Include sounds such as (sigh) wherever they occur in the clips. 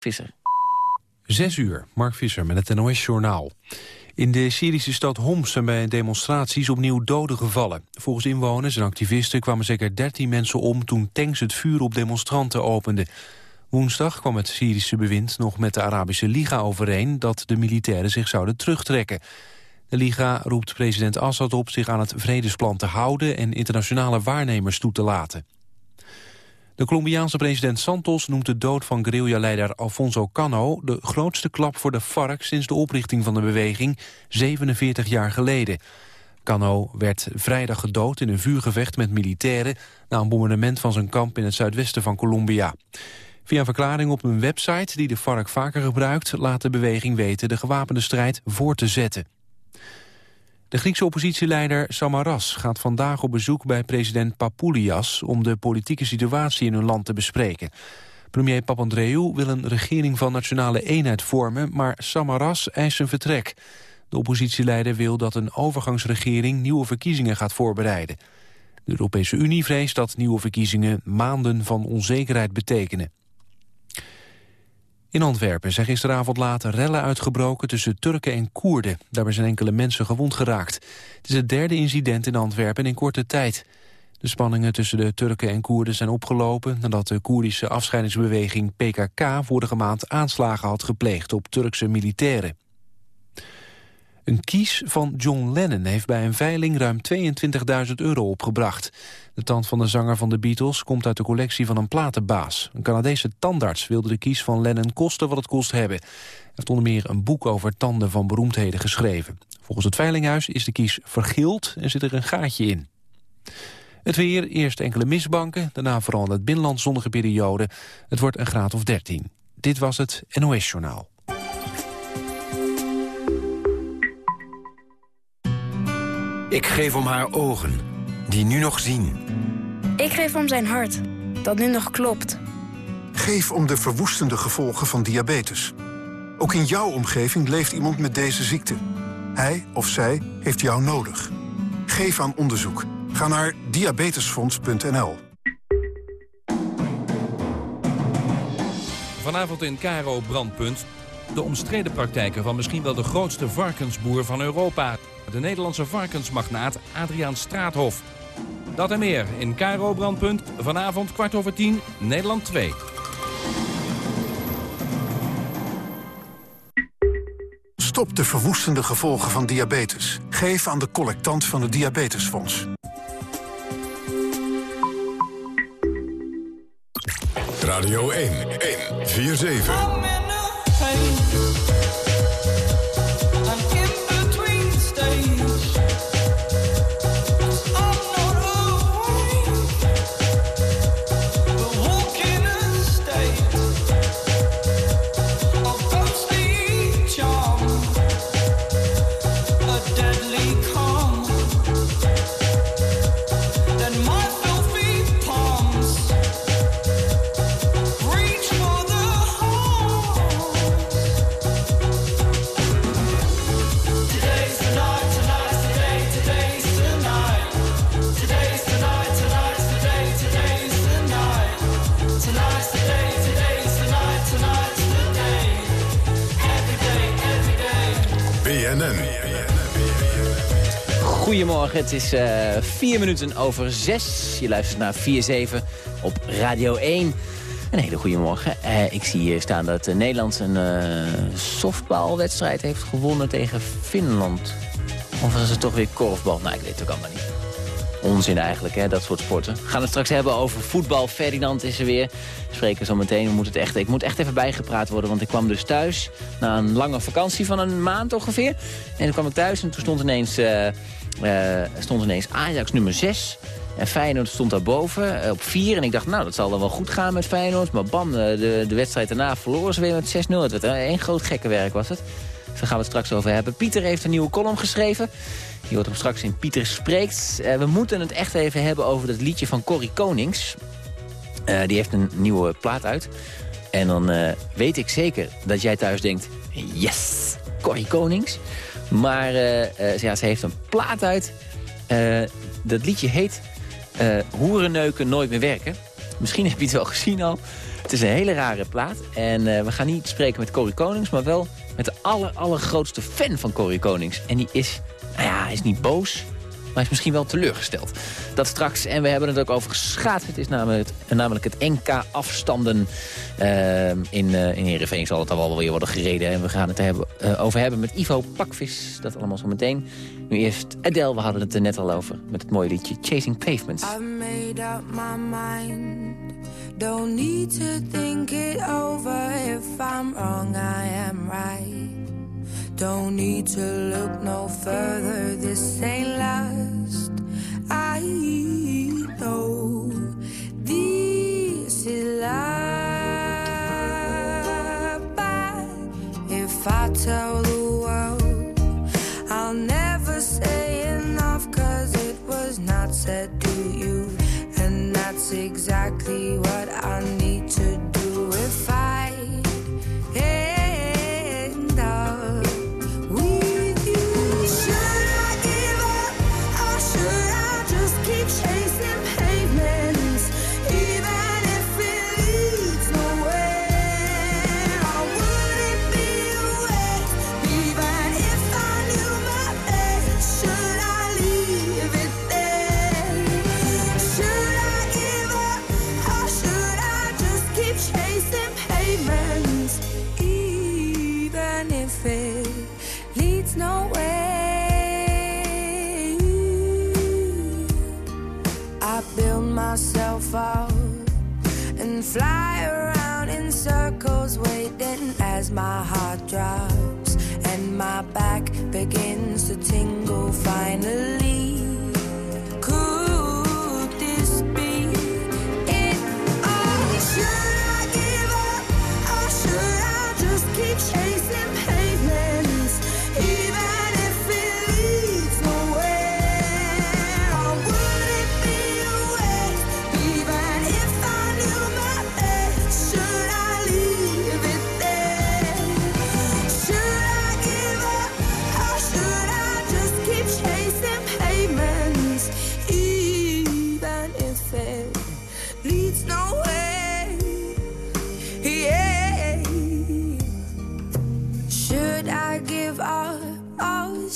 Visser. Zes uur, Mark Visser met het NOS-journaal. In de Syrische stad Homs zijn bij demonstraties opnieuw doden gevallen. Volgens inwoners en activisten kwamen zeker 13 mensen om... toen tanks het vuur op demonstranten openden. Woensdag kwam het Syrische bewind nog met de Arabische Liga overeen... dat de militairen zich zouden terugtrekken. De Liga roept president Assad op zich aan het vredesplan te houden... en internationale waarnemers toe te laten. De Colombiaanse president Santos noemt de dood van guerrilla-leider Alfonso Cano... de grootste klap voor de FARC sinds de oprichting van de beweging 47 jaar geleden. Cano werd vrijdag gedood in een vuurgevecht met militairen... na een bombardement van zijn kamp in het zuidwesten van Colombia. Via een verklaring op een website die de FARC vaker gebruikt... laat de beweging weten de gewapende strijd voor te zetten. De Griekse oppositieleider Samaras gaat vandaag op bezoek bij president Papoulias om de politieke situatie in hun land te bespreken. Premier Papandreou wil een regering van nationale eenheid vormen, maar Samaras eist zijn vertrek. De oppositieleider wil dat een overgangsregering nieuwe verkiezingen gaat voorbereiden. De Europese Unie vreest dat nieuwe verkiezingen maanden van onzekerheid betekenen. In Antwerpen zijn gisteravond laat rellen uitgebroken tussen Turken en Koerden. Daarbij zijn enkele mensen gewond geraakt. Het is het derde incident in Antwerpen in korte tijd. De spanningen tussen de Turken en Koerden zijn opgelopen... nadat de Koerdische afscheidingsbeweging PKK vorige maand aanslagen had gepleegd op Turkse militairen. Een kies van John Lennon heeft bij een veiling ruim 22.000 euro opgebracht. De tand van de zanger van de Beatles komt uit de collectie van een platenbaas. Een Canadese tandarts wilde de kies van Lennon kosten wat het kost hebben. Hij heeft onder meer een boek over tanden van beroemdheden geschreven. Volgens het veilinghuis is de kies vergild en zit er een gaatje in. Het weer, eerst enkele misbanken, daarna vooral in het binnenland zonnige periode. Het wordt een graad of 13. Dit was het NOS Journaal. Ik geef om haar ogen, die nu nog zien. Ik geef om zijn hart, dat nu nog klopt. Geef om de verwoestende gevolgen van diabetes. Ook in jouw omgeving leeft iemand met deze ziekte. Hij of zij heeft jou nodig. Geef aan onderzoek. Ga naar diabetesfonds.nl. Vanavond in Caro Brandpunt. De omstreden praktijken van misschien wel de grootste varkensboer van Europa de Nederlandse varkensmagnaat Adriaan Straathof. Dat en meer in Cairo Brandpunt, vanavond kwart over tien, Nederland 2. Stop de verwoestende gevolgen van diabetes. Geef aan de collectant van het Diabetesfonds. Radio 1, 1, 4, 7. Goedemorgen, het is uh, vier minuten over zes. Je luistert naar 4-7 op Radio 1. Een hele goede morgen. Uh, ik zie hier staan dat uh, Nederland een softbalwedstrijd heeft gewonnen tegen Finland. Of was het toch weer korfbal? Nou, ik weet het ook allemaal niet. Onzin eigenlijk, hè, dat soort sporten. We gaan het straks hebben over voetbal. Ferdinand is er weer. We spreken zo meteen. We moeten het echt, ik moet echt even bijgepraat worden, want ik kwam dus thuis... na een lange vakantie van een maand ongeveer. En toen kwam ik thuis en toen stond ineens uh, stond ineens Ajax nummer 6. En Feyenoord stond daarboven uh, op 4. En ik dacht, nou, dat zal dan wel goed gaan met Feyenoord. Maar bam, de, de wedstrijd daarna verloren ze weer met 6-0. Het werd één groot gekke werk, was het. Daar gaan we het straks over hebben. Pieter heeft een nieuwe column geschreven. Je hoort hem straks in Pieter Spreekt. Uh, we moeten het echt even hebben over dat liedje van Corrie Konings. Uh, die heeft een nieuwe plaat uit. En dan uh, weet ik zeker dat jij thuis denkt... Yes, Corrie Konings. Maar ja, ze heeft een plaat uit. Dat liedje heet Hoerenneuken nooit meer werken. Misschien heb je het wel gezien al. Het is een hele rare plaat. En eh, we gaan niet spreken met Corrie Konings, maar wel met de aller, allergrootste fan van Corrie Konings. En die is, nou ja, hij is niet boos, maar is misschien wel teleurgesteld. Dat straks. En we hebben het ook over schaatsen. Het is namelijk het, NK afstanden uh, in, uh, in Heerenveen zal het al wel weer worden gereden. En we gaan het er hebben, uh, over hebben met Ivo Pakvis. Dat allemaal zo meteen. Nu eerst Adele, we hadden het er net al over. Met het mooie liedje Chasing Pavements. I've made up my mind. Don't need to think it over. If I'm wrong, I am right. Don't need to look no further. This ain't last.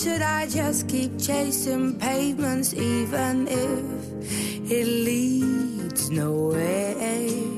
Should I just keep chasing pavements, even if it leads nowhere?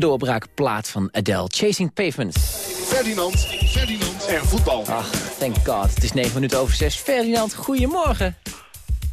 De doorbraakplaat van Adele, Chasing Pavements. Ferdinand, Ferdinand en voetbal. Ach, thank god. Het is 9 minuten over 6. Ferdinand, goedemorgen.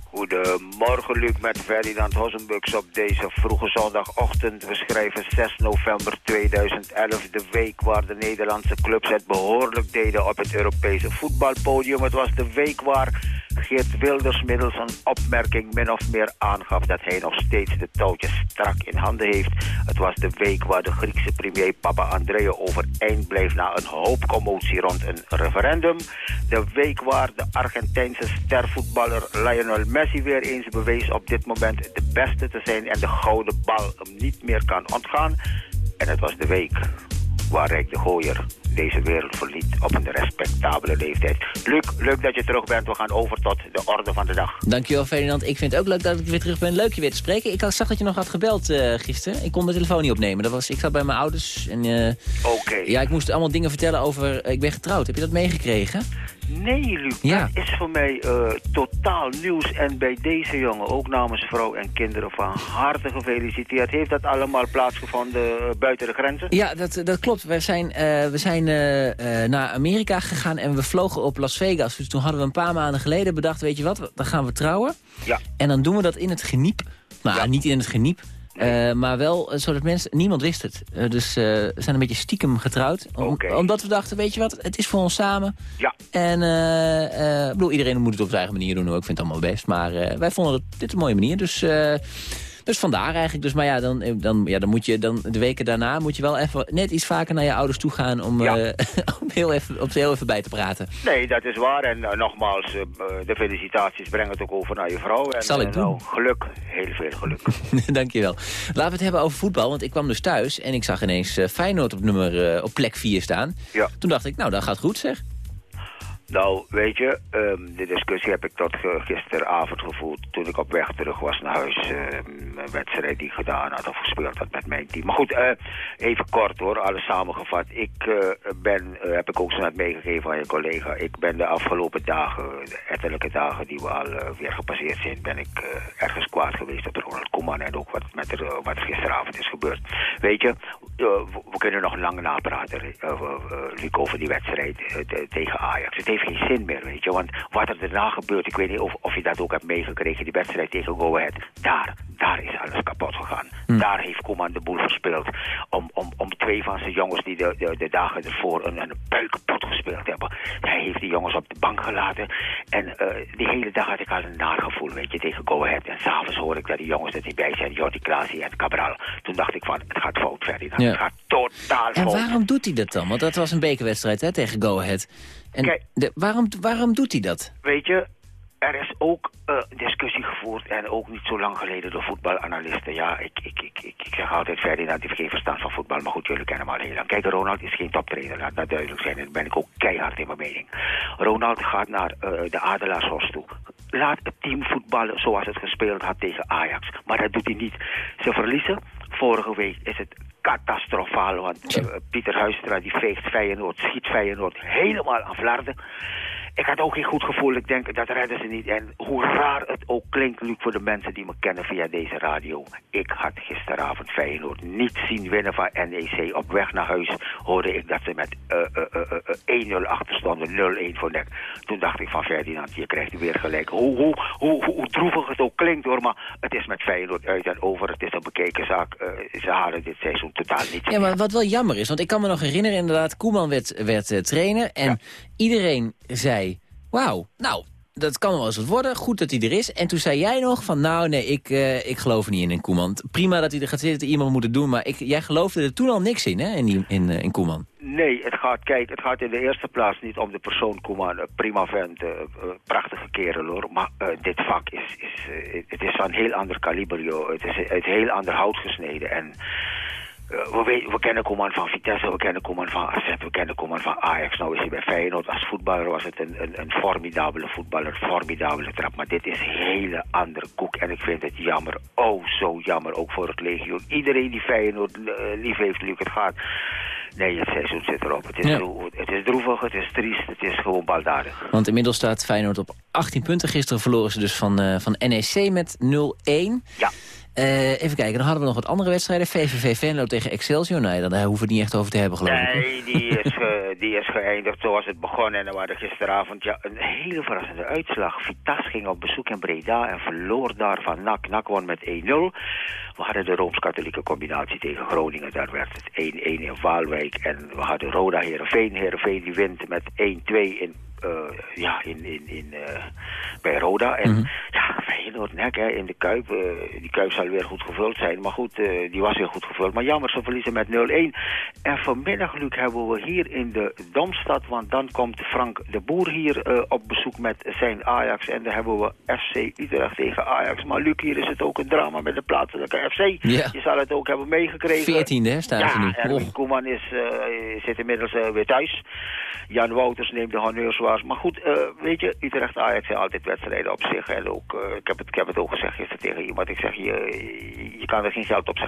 Goedemorgen Luc met Ferdinand Hossenbux op deze vroege zondagochtend. We schrijven 6 november 2011, de week waar de Nederlandse clubs het behoorlijk deden op het Europese voetbalpodium. Het was de week waar Geert Wilders middels een opmerking min of meer aangaf dat hij nog steeds de touwtjes strak in handen heeft. Het was de week waar de Griekse premier Papa Andrea overeind bleef na een hoop commotie rond een referendum. De week waar de Argentijnse stervoetballer Lionel Messi weer eens bewees op dit moment de beste te zijn en de gouden bal hem niet meer kan ontgaan. En het was de week waar Rijk de Gooier deze wereld verliet op een respectabele leeftijd. Luc, leuk dat je terug bent. We gaan over tot de orde van de dag. Dankjewel Ferdinand. Ik vind het ook leuk dat ik weer terug ben. Leuk je weer te spreken. Ik zag dat je nog had gebeld uh, gisteren. Ik kon de telefoon niet opnemen. Dat was, ik zat bij mijn ouders. en uh, Oké. Ja, ik moest allemaal dingen vertellen over... Uh, ik ben getrouwd. Heb je dat meegekregen? Nee, Luc, Ja. dat is voor mij eh, totaal nieuws. En bij deze jongen, ook namens vrouw en kinderen, van harte gefeliciteerd. Heeft dat allemaal plaatsgevonden eh, buiten de grenzen? Ja, dat, dat klopt. We zijn, eh, we zijn naar Amerika gegaan en we vlogen op Las Vegas. Dus toen hadden we een paar maanden geleden bedacht, weet je wat, dan gaan we trouwen. Ja. En dan doen we dat in het geniep. Nou, niet in het geniep. Eh, maar wel eh, zodat mensen... Niemand wist het. Eh, dus we zijn een beetje stiekem getrouwd. Om-. Omdat we dachten, weet je wat, het is voor ons samen. Ja. En ik bedoel, iedereen moet het op zijn eigen manier doen. Ik vind het allemaal best. Maar wij vonden het, dit een mooie manier. Dus, eh, dus vandaar eigenlijk. Dus, maar ja, dan, eh, dan, ja, dan moet je dan de weken daarna moet je wel even net iets vaker naar je ouders toe gaan om, Ja. eh, (laughs) om heel even, op heel even bij te praten. Nee, dat is waar. En eh, nogmaals, de felicitaties breng het ook over naar je vrouw. En, Zal ik doen. nou, geluk, heel veel geluk. (laughs) Dankjewel. Laten we het hebben over voetbal. Want ik kwam dus thuis en ik zag ineens Feyenoord op, nummer, op plek 4 staan. Ja. Toen dacht ik, nou, dat gaat goed zeg. Nou, weet je, ehm, de discussie heb ik tot gisteravond gevoerd toen ik op weg terug was naar huis. ehm, een wedstrijd die ik gedaan had of gespeeld had met mijn team. Maar goed, eh, even kort hoor, alles samengevat. Ik eh, ben, eh, heb ik ook zo net meegegeven aan je collega, ik ben de afgelopen dagen, de ettelijke dagen die we al weer gepasseerd zijn, ben ik ergens kwaad geweest op Ronald Koeman en ook wat, met er, wat er gisteravond is gebeurd. Weet je, we, kunnen nog lang napraten, Luc, over die wedstrijd te- tegen Ajax. Geen zin meer, weet je. Want wat er daarna gebeurt, ik weet niet of, of je dat ook hebt meegekregen, die wedstrijd tegen Go Ahead. Daar, daar is alles kapot gegaan. Daar heeft Koeman de boel verspeeld. Om, om, om twee van zijn jongens die de, de, de dagen ervoor een, een gespeeld hebben. Hij heeft die jongens op de bank gelaten. En eh, die hele dag had ik al een nagevoel, weet je, tegen Go Ahead. En s'avonds hoor ik dat die jongens er niet bij zijn, Jordi Klaasie en Cabral. Toen dacht ik van, het gaat fout, Ferdinand. Ja. Het gaat totaal En fout. waarom doet hij dat dan? Want dat was een bekerwedstrijd hè, tegen Go Ahead. En Kijk. de, waarom, waarom doet hij dat? Weet je, er is ook eh, discussie gevoerd en ook niet zo lang geleden door voetbalanalisten. Ja, ik, ik, ik, ik, ik zeg altijd Ferdinand heeft geen verstand van voetbal, maar goed, jullie kennen hem al heel lang. Kijk, Ronald is geen toptrainer, laat dat duidelijk zijn. En daar ben ik ook keihard in mijn mening. Ronald gaat naar eh, de Adelaarshorst toe. Laat het team voetballen zoals het gespeeld had tegen Ajax. Maar dat doet hij niet. Ze verliezen. Vorige week is het catastrofaal, want eh, Pieter Huistra die veegt Feyenoord, schiet Feyenoord helemaal aan flarden. Ik had ook geen goed gevoel. Ik denk, dat redden ze niet. En hoe raar het ook klinkt, Luc, voor de mensen die me kennen via deze radio. Ik had gisteravond Feyenoord niet zien winnen van NEC. Op weg naar huis hoorde ik dat ze met eh, eh, eh, eh, 1-0 achter stonden, 0-1 voor nek. Toen dacht ik van Ferdinand, je krijgt weer gelijk. Hoe, hoe, hoe, hoe, hoe droevig het ook klinkt hoor, maar het is met Feyenoord uit en over. Het is een bekeken zaak. Eh, ze halen dit seizoen totaal niet. Ja, maar wat wel jammer is, want ik kan me nog herinneren inderdaad... Koeman werd, werd eh, trainer en iedereen zei... Wauw, nou, dat kan wel eens wat worden. Goed dat hij er is. En toen zei jij nog van, nou nee, ik, eh, ik geloof niet in in Koeman. Prima dat hij er gaat zitten, iemand moet het doen. Maar ik, jij geloofde er toen al niks in, hè, in, in, eh, in Koeman. Nee, het gaat, kijk, het gaat in de eerste plaats niet om de persoon Koeman. Een prima vent, eh, eh, prachtige kerel hoor. Maar eh, dit vak is, is, eh, het is van een heel ander kaliber, joh. Het is uit heel ander hout gesneden. En eh, we, weten, we kennen Koeman van Vitesse, we kennen Koeman van AZ, we kennen Koeman van Ajax. Nou is hij bij Feyenoord. Als voetballer was het een, een, een formidabele voetballer, een formidabele trap. Maar dit is een hele andere koek. En ik vind het jammer, oh zo jammer, ook voor het legioen. Iedereen die Feyenoord eh, lief heeft, Luc, het gaat... Nee, het seizoen zit erop. Het is, Ja. zo- het is droevig, het is triest, het is gewoon baldadig. Want inmiddels staat Feyenoord op 18 punten. Gisteren verloren ze dus van, eh, van NEC met 0-1. Ja. Eh, even kijken, dan hadden we nog wat andere wedstrijden. VVV Venlo tegen Excelsior. Nee, daar hoeven we het niet echt over te hebben, geloof ik. Nee, die is, ge- die is geëindigd zoals het begon. En we hadden gisteravond ja, een hele verrassende uitslag. Vitas ging op bezoek in Breda en verloor daar van NAC. NAC won met 1-0. We hadden de Rooms-Katholieke combinatie tegen Groningen. Daar werd het 1-1 in Waalwijk. En we hadden Roda Heerenveen. Heerenveen die wint met 1-2 in... eh, ja, in, in, in, eh, bij Roda. En Mhm. ja, Feyenoord nek hè, in de Kuip. eh, die Kuip zal weer goed gevuld zijn. Maar goed, die was weer goed gevuld. Maar jammer, ze verliezen met 0-1. En vanmiddag, Luc, hebben we hier in de Domstad... want dan komt Frank de Boer hier op bezoek met zijn Ajax. En dan hebben we FC Utrecht tegen Ajax. Maar Luc, hier is het ook een drama met de plaatselijke Ja. Je zal het ook hebben meegekregen. 14e hè, staan ze nu. Ja, Erwin Och. Koeman is, eh, zit inmiddels eh, weer thuis. Jan Wouters neemt de honneurs waar. Maar goed, eh, weet je, Utrecht Ajax zijn altijd wedstrijden op zich. En ook, ik heb het, ik heb het ook gezegd gisteren tegen iemand. Ik zeg, je, je kan er geen geld op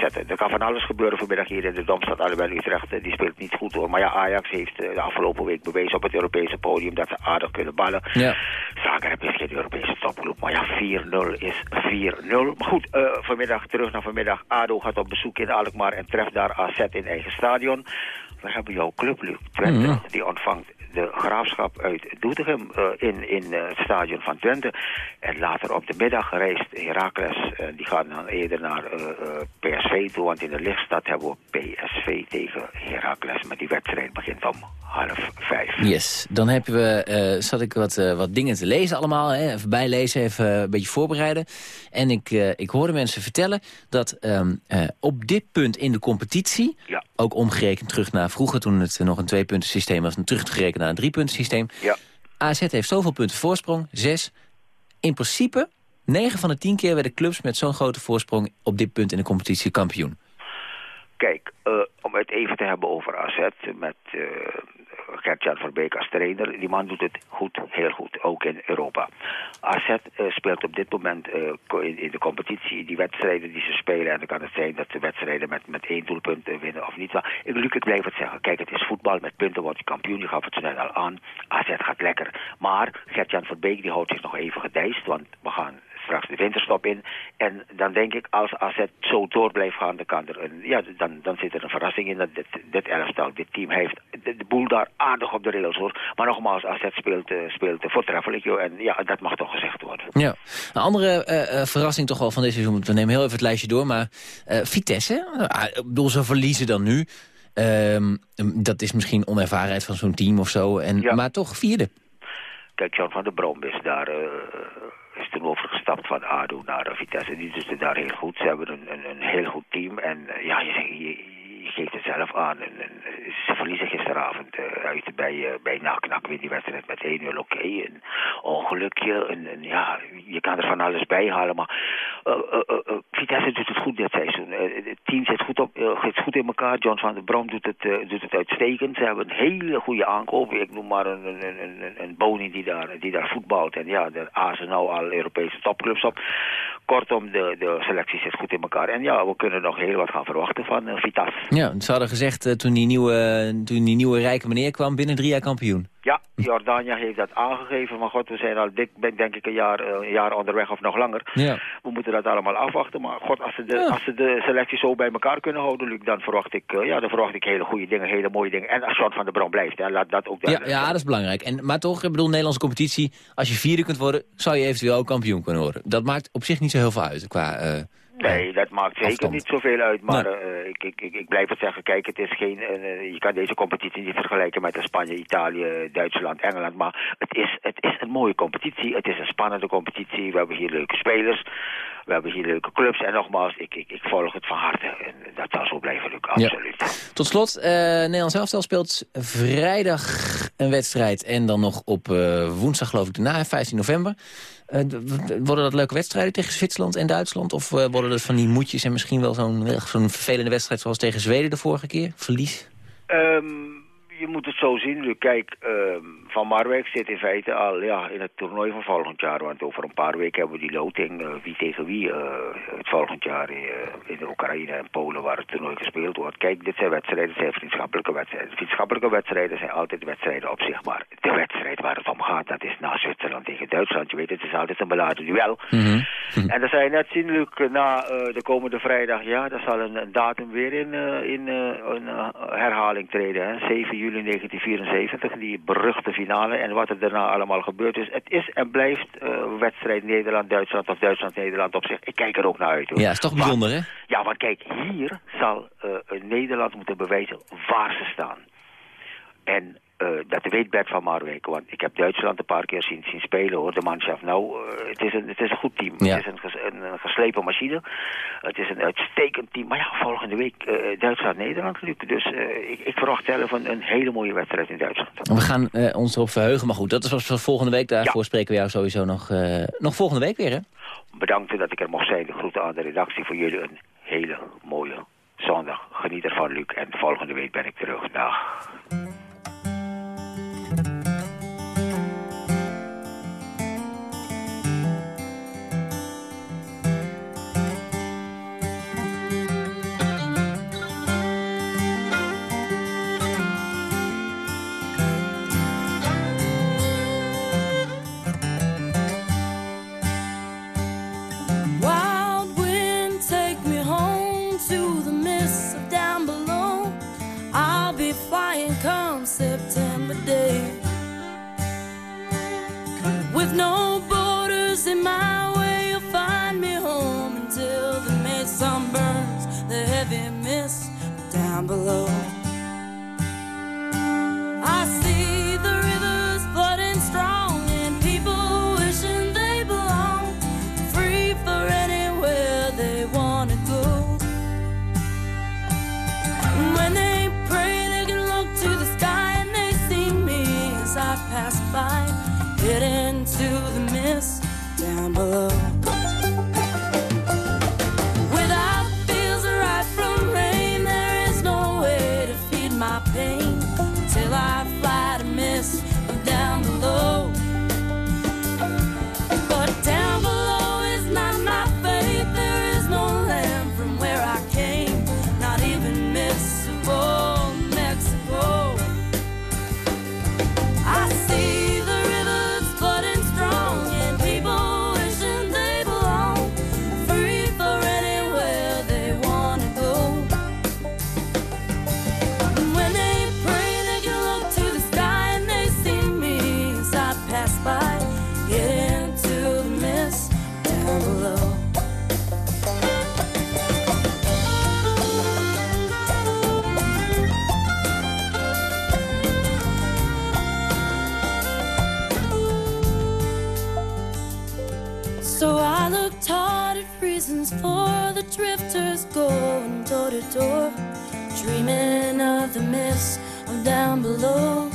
zetten. Er kan van alles gebeuren vanmiddag hier in de Domstad. Alhoewel Utrecht, die speelt niet goed hoor. Maar ja, Ajax heeft de afgelopen week bewezen op het Europese podium dat ze aardig kunnen ballen. Ja. Zagreb is geen Europese topclub. Maar ja, 4-0 is 4-0. Maar goed, eh, vanmiddag terug naar vanmiddag. ADO gaat op bezoek in Alkmaar en treft daar AZ in eigen stadion. We hebben jouw club, Luc, Twente. Mhm. Die ontvangt de graafschap uit Doetinchem eh, in, in eh, het stadion van Twente. En later op de middag reist Heracles. eh, die gaat dan eerder naar PSV toe. Want in de lichtstad hebben we PSV tegen Heracles. Maar die wedstrijd begint om half vijf. Yes, dan hebben we, zat ik wat, wat dingen te lezen allemaal. Hè? Even bijlezen, even een beetje voorbereiden. En ik, ik hoorde mensen vertellen dat ehm, eh, op dit punt in de competitie... Ja. Ook omgerekend terug naar vroeger toen het nog een twee-punten systeem was... en teruggerekend naar een drie-punten systeem. Ja. AZ heeft zoveel punten voorsprong, zes. In principe, negen van de tien keer werden clubs met zo'n grote voorsprong... op dit punt in de competitie kampioen. Kijk, eh, om het even te hebben over AZ met eh Gert-Jan Verbeek als trainer. Die man doet het goed, heel goed, ook in Europa. AZ eh, speelt op dit moment eh, in, de competitie die wedstrijden die ze spelen. En dan kan het zijn dat ze wedstrijden met, met één doelpunt eh, winnen of niet. Maar ik, Luc, ik blijf het zeggen. Kijk, het is voetbal. Met punten wordt je kampioen. Je gaf het net al aan. AZ gaat lekker. Maar Gert-Jan Verbeek die houdt zich nog even gedijst. Want we gaan straks de winterstop in. En dan denk ik, als AZ zo door blijft gaan, dan, kan er een, ja, dan, dan zit er een verrassing in dat dit, dit elftal, dit team heeft de, de boel daar aardig op de rails hoor. Maar nogmaals, AZ speelt, speelt eh, voortreffelijk joh, en ja, dat mag toch gezegd worden. Ja. Een andere eh, eh, verrassing toch wel van dit seizoen... we nemen heel even het lijstje door, maar Vitesse... ah, ik bedoel, ze verliezen dan nu... Ehm, dat is misschien onervarenheid van zo'n team of zo. En, Ja. Maar toch vierde. Kijk, Jan van der Brom is daar, van ADO naar Vitesse. Die doet het daar heel goed. Ze hebben een, een, heel goed team. En eh, ja, je, geeft het zelf aan. En, eh, ze verliezen gisteravond eh, uit bij, eh bij NAC. Wint die wedstrijd met 1-0. Oké, een ongelukje. En, en ja, je kan er van alles bij halen. Maar eh, Vitesse doet het goed dit seizoen. Het team zit goed, op, zit goed in elkaar. John van der Brom doet het, doet het uitstekend. Ze hebben een hele goede aankoop. Ik noem maar een, een, een, een, Boni die daar, die daar voetbalt. En ja, daar azen nou al Europese topclubs op. Kortom, de, de selectie zit goed in elkaar. En ja, we kunnen nog heel wat gaan verwachten van Vitas. Ja, ze hadden gezegd toen, die nieuwe, toen die nieuwe rijke meneer kwam... binnen drie jaar kampioen. Ja, Jordania heeft dat aangegeven. Maar god, we zijn al dik, ben- denk ik een jaar, eh, een jaar onderweg of nog langer. Ja. We moeten dat allemaal afwachten. Maar god, als ze de, Ja. als ze de selectie zo bij elkaar kunnen houden, Luc, dan verwacht ik, eh, ja, dan verwacht ik hele goede dingen, hele mooie dingen. En als John van der Brom blijft, hè, laat dat ook Ja, ja, dat is belangrijk. En, maar toch, ik bedoel, Nederlandse competitie... als je vierde kunt worden, zou je eventueel ook kampioen kunnen worden. Dat maakt op zich niet zo heel veel uit qua... eh, Nee, dat maakt zeker afstand. niet zoveel uit. Maar Nee. eh, ik, ik, ik, ik blijf het zeggen. Kijk, het is geen, eh, je kan deze competitie niet vergelijken met Spanje, Italië, Duitsland, Engeland. Maar het is, het is een mooie competitie. Het is een spannende competitie. We hebben hier leuke spelers. We hebben hier leuke clubs. En nogmaals, ik, ik, ik volg het van harte. En dat zal zo blijven, Luc. Absoluut. Tot slot, eh Nederlands elftal speelt vrijdag een wedstrijd... en dan nog op eh, woensdag, geloof ik, daarna, 15 november. Eh, worden dat leuke wedstrijden tegen Zwitserland en Duitsland? Of eh, worden dat van die moedjes en misschien wel zo'n zo'n vervelende wedstrijd... zoals tegen Zweden de vorige keer? Verlies? Ehm, je moet het zo zien. Kijk, ehm, Van Marwijk zit in feite al ja, in het toernooi van volgend jaar. Want over een paar weken hebben we die loting. eh, wie tegen wie eh, het volgend jaar eh, in de Oekraïne en Polen waar het toernooi gespeeld wordt. Kijk, dit zijn wedstrijden, dit zijn vriendschappelijke wedstrijden. Vriendschappelijke wedstrijden zijn altijd wedstrijden op zich. Maar de wedstrijd waar het om gaat, dat is na Zwitserland tegen Duitsland. Je weet, het is altijd een beladen duel. (laughs) En dan zou je net zien, Luc, na de komende vrijdag, ja, daar zal een, een datum weer in, in een herhaling treden. Hè? 7 juli 1974, die beruchte finale. En wat er daarna allemaal gebeurd is. Het is en blijft eh, wedstrijd Nederland-Duitsland of Duitsland-Nederland op zich. Ik kijk er ook naar uit. Hoor. Ja, is toch bijzonder, hè? Ja, want kijk, hier zal eh, Nederland moeten bewijzen waar ze staan. En dat weet Bert van Marwijk, want ik heb Duitsland een paar keer zien, zien spelen hoor, de manschaft. Nou, eh, het, is een, het is een goed team. Ja. Het is een, ges- een, een geslepen machine. Het is een uitstekend team. Maar ja, volgende week eh, Duitsland-Nederland, Luc. Dus eh, ik, ik verwacht zelf een, een hele mooie wedstrijd in Duitsland. We gaan eh, ons erop verheugen, maar goed, dat is wat voor volgende week. Daarvoor spreken we jou sowieso nog, eh, nog volgende week weer, hè? Bedankt dat ik er mocht zijn. De groeten aan de redactie voor jullie een hele mooie zondag. Geniet ervan, Luc. En volgende week ben ik terug. Dag. No borders in my way, you'll find me home until the May sun burns the heavy mist down below. I see the rivers down below. Of the mist of down below.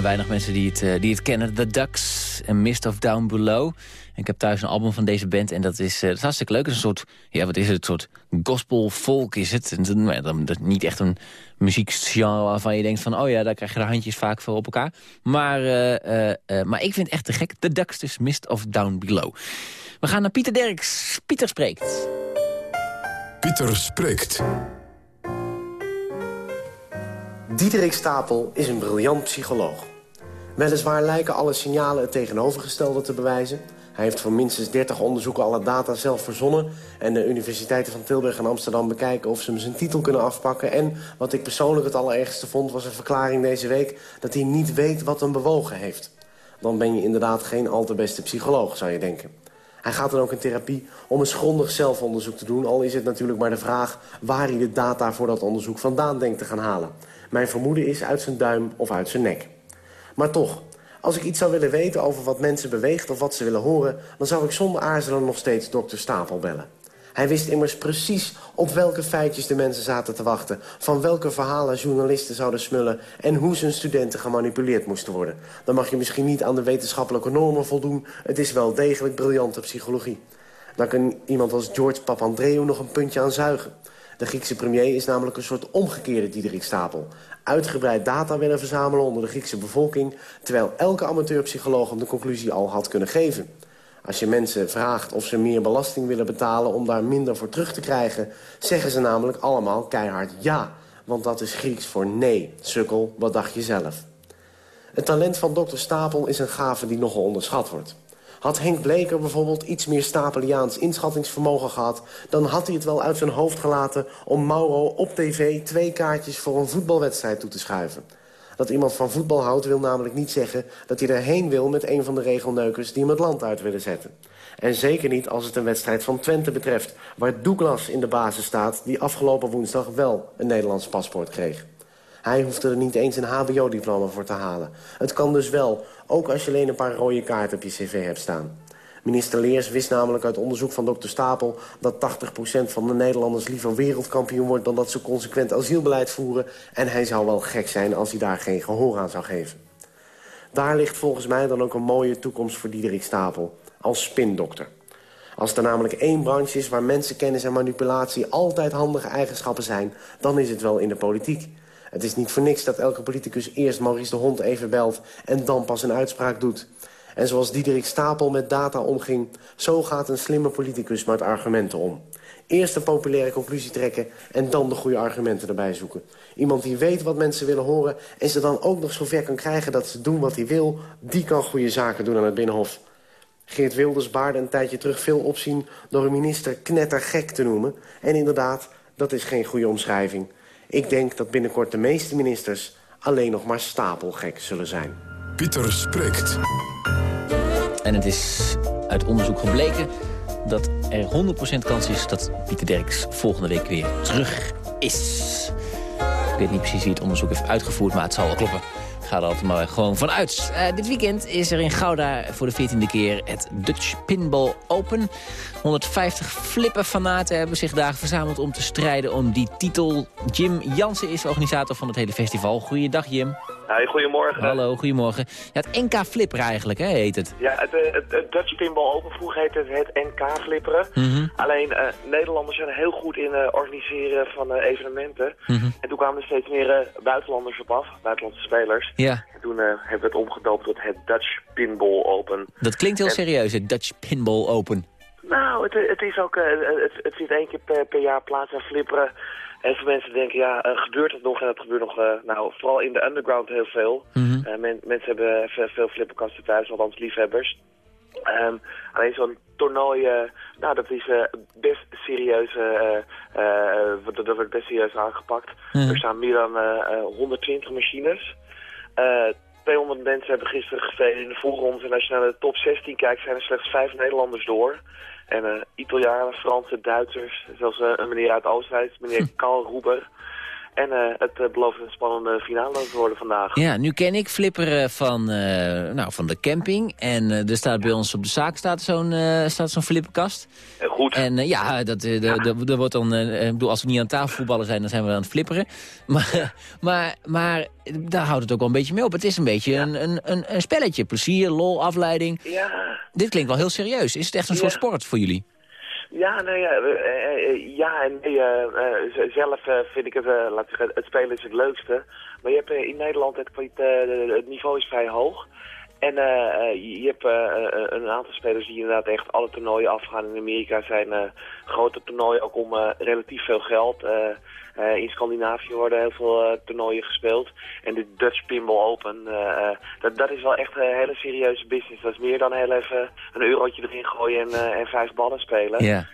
Maar weinig mensen die het, eh, die het kennen. The Ducks en Mist of Down Below. En ik heb thuis een album van deze band en dat is, eh, dat is hartstikke leuk. Het is een soort, ja wat is het, een soort gospel folk is het. En, dan- maar dan, dat niet echt een muziekgenre waarvan je denkt van... oh ja, daar krijg je de handjes vaak voor op elkaar. Maar, eh, eh, eh, maar ik vind het echt te gek. The Ducks dus Mist of Down Below. We gaan naar Pieter Derks. Pieter spreekt. Pieter spreekt. Diederik Stapel is een briljant psycholoog. Weliswaar lijken alle signalen het tegenovergestelde te bewijzen. Hij heeft voor minstens 30 onderzoeken alle data zelf verzonnen... en de universiteiten van Tilburg en Amsterdam bekijken of ze hem zijn titel kunnen afpakken. En wat ik persoonlijk het allerergste vond was een verklaring deze week... dat hij niet weet wat hem bewogen heeft. Dan ben je inderdaad geen al te beste psycholoog, zou je denken. Hij gaat dan ook in therapie om eens grondig zelfonderzoek te doen... al is het natuurlijk maar de vraag waar hij de data voor dat onderzoek vandaan denkt te gaan halen. Mijn vermoeden is uit zijn duim of uit zijn nek. Maar toch, als ik iets zou willen weten over wat mensen beweegt of wat ze willen horen... dan zou ik zonder aarzelen nog steeds dokter Stapel bellen. Hij wist immers precies op welke feitjes de mensen zaten te wachten... van welke verhalen journalisten zouden smullen... en hoe zijn studenten gemanipuleerd moesten worden. Dan mag je misschien niet aan de wetenschappelijke normen voldoen... het is wel degelijk briljante psychologie. Dan kan iemand als George Papandreou nog een puntje aan zuigen. De Griekse premier is namelijk een soort omgekeerde Diederik Stapel. Uitgebreid data willen verzamelen onder de Griekse bevolking... terwijl elke amateurpsycholoog hem de conclusie al had kunnen geven. Als je mensen vraagt of ze meer belasting willen betalen... om daar minder voor terug te krijgen... zeggen ze namelijk allemaal keihard ja. Want dat is Grieks voor nee. Sukkel, wat dacht je zelf? Het talent van dokter Stapel is een gave die nogal onderschat wordt. Had Henk Bleker bijvoorbeeld iets meer Stapeliaans inschattingsvermogen gehad... dan had hij het wel uit zijn hoofd gelaten om Mauro op tv... twee kaartjes voor een voetbalwedstrijd toe te schuiven. Dat iemand van voetbal houdt wil namelijk niet zeggen... dat hij erheen wil met een van de regelneukers die hem het land uit willen zetten. En zeker niet als het een wedstrijd van Twente betreft... waar Douglas in de basis staat... die afgelopen woensdag wel een Nederlands paspoort kreeg. Hij hoefde er niet eens een hbo-diploma voor te halen. Het kan dus wel, ook als je alleen een paar rode kaarten op je cv hebt staan. Minister Leers wist namelijk uit onderzoek van dokter Stapel... dat 80% van de Nederlanders liever wereldkampioen wordt... dan dat ze consequent asielbeleid voeren. En hij zou wel gek zijn als hij daar geen gehoor aan zou geven. Daar ligt volgens mij dan ook een mooie toekomst voor Diederik Stapel. Als spindokter. Als er namelijk één branche is waar mensenkennis en manipulatie... altijd handige eigenschappen zijn, dan is het wel in de politiek. Het is niet voor niks dat elke politicus eerst Maurice de Hond even belt... en dan pas een uitspraak doet. En zoals Diederik Stapel met data omging... zo gaat een slimme politicus met argumenten om. Eerst een populaire conclusie trekken en dan de goede argumenten erbij zoeken. Iemand die weet wat mensen willen horen... en ze dan ook nog zover kan krijgen dat ze doen wat hij wil... die kan goede zaken doen aan het Binnenhof. Geert Wilders baarde een tijdje terug veel opzien... door een minister knettergek te noemen. En inderdaad, dat is geen goede omschrijving. Ik denk dat binnenkort de meeste ministers alleen nog maar stapelgek zullen zijn. Pieter spreekt. En het is uit onderzoek gebleken dat er 100% kans is dat Pieter Derks volgende week weer terug is. Ik weet niet precies wie het onderzoek heeft uitgevoerd, maar het zal wel kloppen. Ga er altijd maar gewoon vanuit. Uh, dit weekend is er in Gouda voor de 14e keer het Dutch Pinball Open. 150 flipperfanaten hebben zich daar verzameld om te strijden om die titel. Jim Jansen is organisator van het hele festival. Goeiedag Jim. Goedemorgen. Hallo, goedemorgen. Ja, het NK Flipper eigenlijk, hè, heet het? Ja, het, eh, het, het Dutch Pinball Open vroeger heette het, het NK Flipperen. Mhm. Alleen, eh, Nederlanders zijn heel goed in eh, organiseren van evenementen. Mhm. En toen kwamen er steeds meer buitenlanders op af, buitenlandse spelers. Ja, En toen hebben we het omgedoopt tot het Dutch Pinball Open. dat klinkt heel En- serieus, het Dutch Pinball Open. Nou, het, het is ook, het, het vindt één keer per, per jaar plaats aan flipperen. En veel mensen denken, ja, eh, gebeurt het nog? En dat gebeurt nog, eh, nou, vooral in de underground heel veel. Mhm. Eh, men- mensen hebben veel, veel flipperkasten thuis, althans liefhebbers. Ehm, alleen zo'n toernooi, nou, dat is eh, best serieus, dat wordt best serieus aangepakt. Mhm. Er staan meer dan eh, eh, 120 machines. Eh 200 mensen hebben gisteren gespeeld in de voorronde. En als je naar de top 16 kijkt, zijn er slechts vijf Nederlanders door. En eh Italianen, Fransen, Duitsers, zelfs eh, een meneer uit Oostenrijk, (laughs) meneer Karl Roeber. En eh, het eh, belooft een spannende finale te worden vandaag. Ja, nu ken ik flipperen van, nou, van de camping. En er staat bij ons op de zaak staat zo'n staat zo'n flipperkast. Goed. En ja, dat, wordt dan, ik bedoel, als we niet aan tafel voetballen zijn, dan zijn we aan het flipperen. (laughs) Maar, maar, maar daar houdt het ook wel een beetje mee op. Het is een beetje een, een, een, een spelletje. Plezier, lol, afleiding. Ja, Dit klinkt wel heel serieus. Is het echt een Ja. soort sport voor jullie? Ja, nou ja, eh, eh, ja en nee. eh, zelf vind ik het, laat zeggen, het spelen is het leukste. Maar je hebt in Nederland, het, het niveau is vrij hoog. En eh, je hebt eh, een aantal spelers die inderdaad echt alle toernooien afgaan. In Amerika zijn grote toernooien ook om relatief veel geld. In Scandinavië worden heel veel toernooien gespeeld. En de Dutch Pinball Open, dat, dat is wel echt een hele serieuze business. Dat is meer dan heel even een eurotje erin gooien en, en vijf ballen spelen.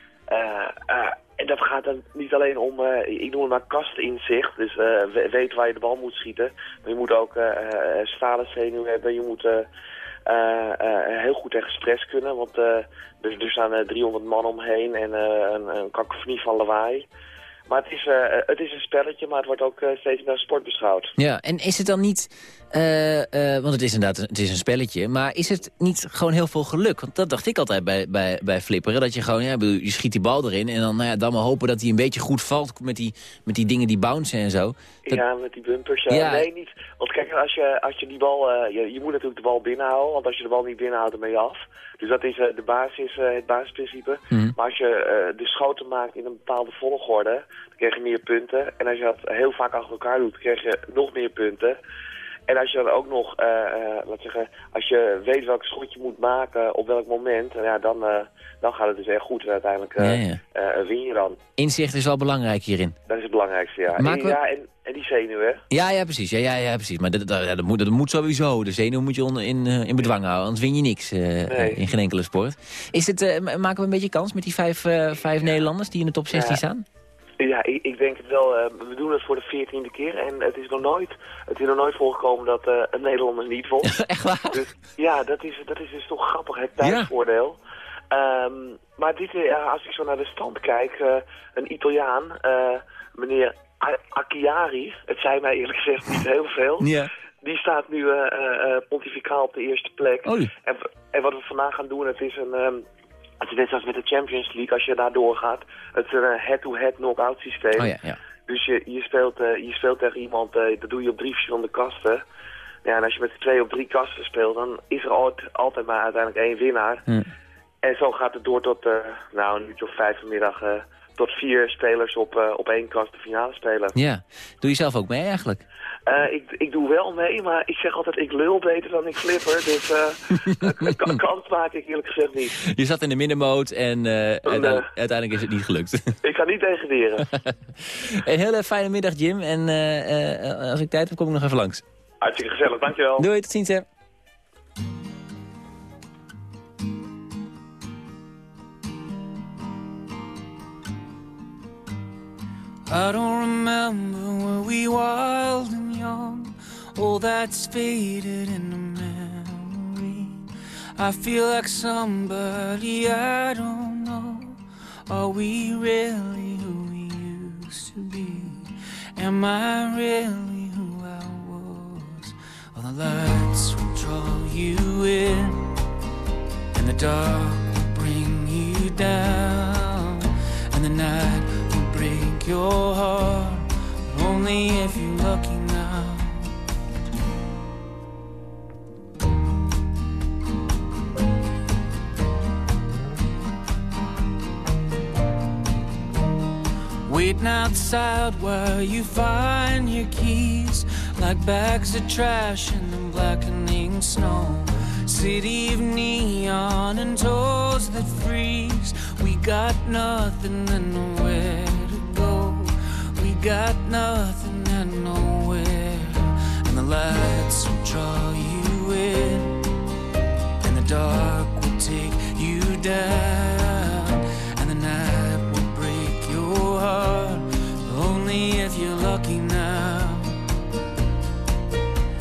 En dat gaat dan niet alleen om, eh, ik noem het maar kastinzicht, dus eh we- weten waar je de bal moet schieten. Maar je moet ook eh eh, stalen zenuw hebben, je moet eh, eh, eh, heel goed tegen stress kunnen, want eh, er, staan eh, 300 man omheen en eh, een, een kakofonie van lawaai. Maar het is, eh, het is een spelletje, maar het wordt ook eh, steeds meer sport beschouwd. Ja, en is het dan niet... eh, eh, want het is inderdaad een- het is een spelletje. Maar is het niet gewoon heel veel geluk? Want dat dacht ik altijd bij, bij, bij flipperen. Dat je gewoon, ja, bedoel, je schiet die bal erin. En dan, nou ja, dan maar hopen dat hij een beetje goed valt met die, met die dingen die bouncen en zo. Dat- Ja, met die bumpers. Ja. Ja. Nee, niet. Want kijk, als je, als je die bal... eh, je, je moet natuurlijk de bal binnenhouden, want als je de bal niet binnenhoudt, dan ben je af. Dus dat is eh, de basis, eh, het basisprincipe. Mhm. Maar als je eh, de schoten maakt in een bepaalde volgorde, dan krijg je meer punten. En als je dat heel vaak achter elkaar doet, krijg je nog meer punten. En als je dan ook nog, laat zeggen, als je weet welk schot je moet maken op welk moment, ja, dan, eh, dan gaat het dus echt goed. En uiteindelijk Ja, ja. win je dan. Inzicht is wel belangrijk hierin. Dat is het belangrijkste, ja. Maken En, we- ja en, en die zenuwen. Ja, ja, precies. Ja, ja, ja, precies. Maar dat, dat, moet, dat moet sowieso. De zenuw moet je onder, in, in bedwang houden. Anders win je niks Nee. in geen enkele sport. Is het, eh, ma- maken we een beetje kans met die vijf, vijf Nederlanders die in de top 16 Ja. staan? Ja, ik, ik denk het wel. eh, we doen het voor de veertiende keer en het is nog nooit, het is nog nooit voorgekomen dat eh, een Nederlander niet won. (laughs) Echt waar? Dus, ja, dat is, dat is dus toch grappig, het thuisvoordeel. Ehm, maar dit, ja, als ik zo naar de stand kijk, een Italiaan, meneer A- Acchiari, het zei mij eerlijk gezegd niet (laughs) heel veel. Ja. Die staat nu pontificaal op de eerste plek. En, en wat we vandaag gaan doen, het is een... ehm, het is net zoals met de Champions League, als je daar doorgaat. Het is een eh, head-to-head knock-out systeem. Oh ja, ja. Dus je, je, speelt, eh, je speelt tegen iemand, eh, dat doe je op drie verschillende kasten. Ja, en als je met twee op drie kasten speelt, dan is er altijd, altijd maar uiteindelijk één winnaar. Hm. En zo gaat het door tot, nou, een uurtje of vijf vanmiddag, eh, tot vier spelers op, op één kast de finale spelen. Ja. Doe je zelf ook mee eigenlijk? Eh, ik, ik doe wel mee, maar ik zeg altijd, ik lul beter dan ik flipper. Dus (laughs) kan- kans maak ik eerlijk gezegd niet. Je zat in de middenmoot en uiteindelijk, uiteindelijk is het niet gelukt. Ik ga niet degraderen. (laughs) een hele fijne middag, Jim. En als ik tijd heb, kom ik nog even langs. Hartstikke gezellig, dankjewel. Doei, tot ziens, hè. I don't remember when we were wild and young. All that's faded in the memory. I feel like somebody I don't know. Are we really who we used to be? Am I really who I was? All the lights will draw you in, and the dark will bring you down, and the night your heart. Only if you're lucky now. Waiting outside while you find your keys Like bags of trash in the blackening snow City of neon and toes that freeze We got nothing and We got nothing and nowhere. And the lights will draw you in. And the dark will take you down. And the night will break your heart. Only if you're lucky now.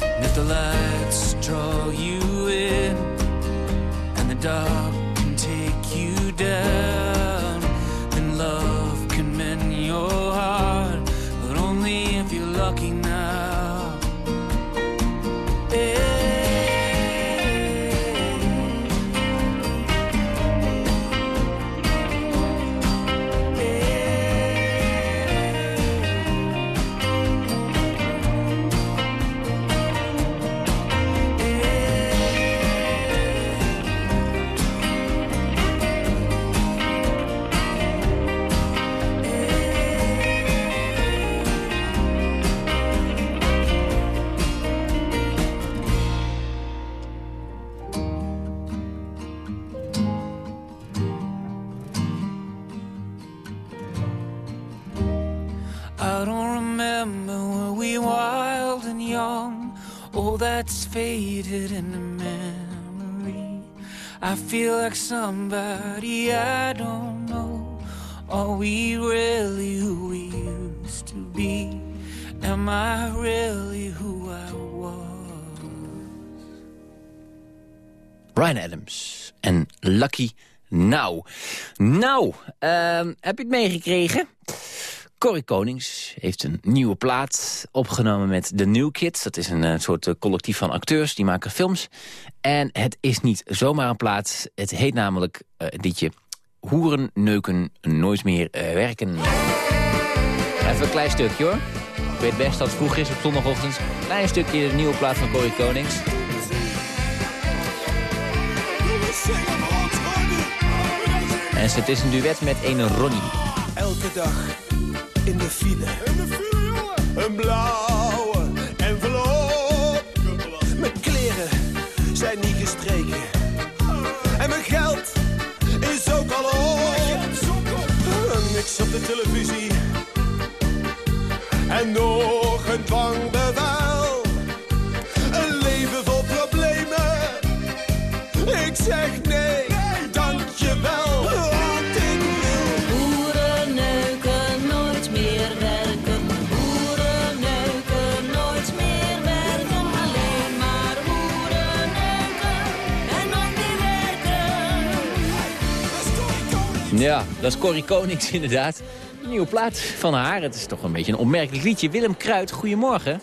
And if the lights draw you in. And the dark faded in the memory. I feel like somebody I don't know. Are we really who we used to be? Am I really who I was? Brian Adams en Lucky Now. Nou, ehm, heb je het meegekregen? Corrie Konings heeft een nieuwe plaat opgenomen met The New Kids. Dat is een eh, soort eh, collectief van acteurs, die maken films. En het is niet zomaar een plaat. Het heet namelijk eh het Hoeren, neuken, nooit meer werken. Even een klein stukje hoor. Ik weet best dat het vroeg is op zondagochtend. Klein stukje de nieuwe plaat van Corrie Konings. En het is een duet met een Ronnie. Elke dag in de file. Een blauwe envelop. Mijn kleren zijn niet gestreken. En mijn geld is ook al op. Niks op de televisie. En nog een dwangbevel. Een leven vol problemen. Ik zeg Ja, dat is Corrie Konings (laughs) inderdaad. Een nieuwe plaat van haar. Het is toch een beetje een opmerkelijk liedje. Willem Kruid, goedemorgen.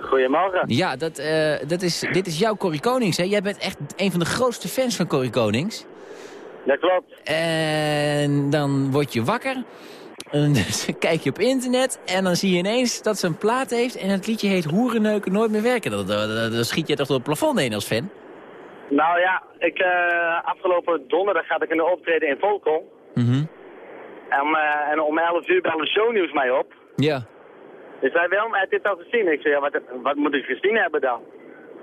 Goedemorgen. Ja, dat, eh, dat is, dit is jouw Corrie Konings, hè? Jij bent echt een van de grootste fans van Corrie Konings. Dat klopt. En dan word je wakker. En (laughs) dan kijk je op internet en dan zie je ineens dat ze een plaat heeft... en het liedje heet Hoerenneuken Nooit meer werken. Dan, dan, dan- dan schiet je toch door het plafond heen als fan? Nou ja, ik, eh, afgelopen donderdag ga ik een optreden in Volkel. En, eh, en om 11 uur belde shownieuws mij op. Ja. Dus hij Willem, heb je dit al gezien? Ik zei, ja, wat, wat moet ik gezien hebben dan?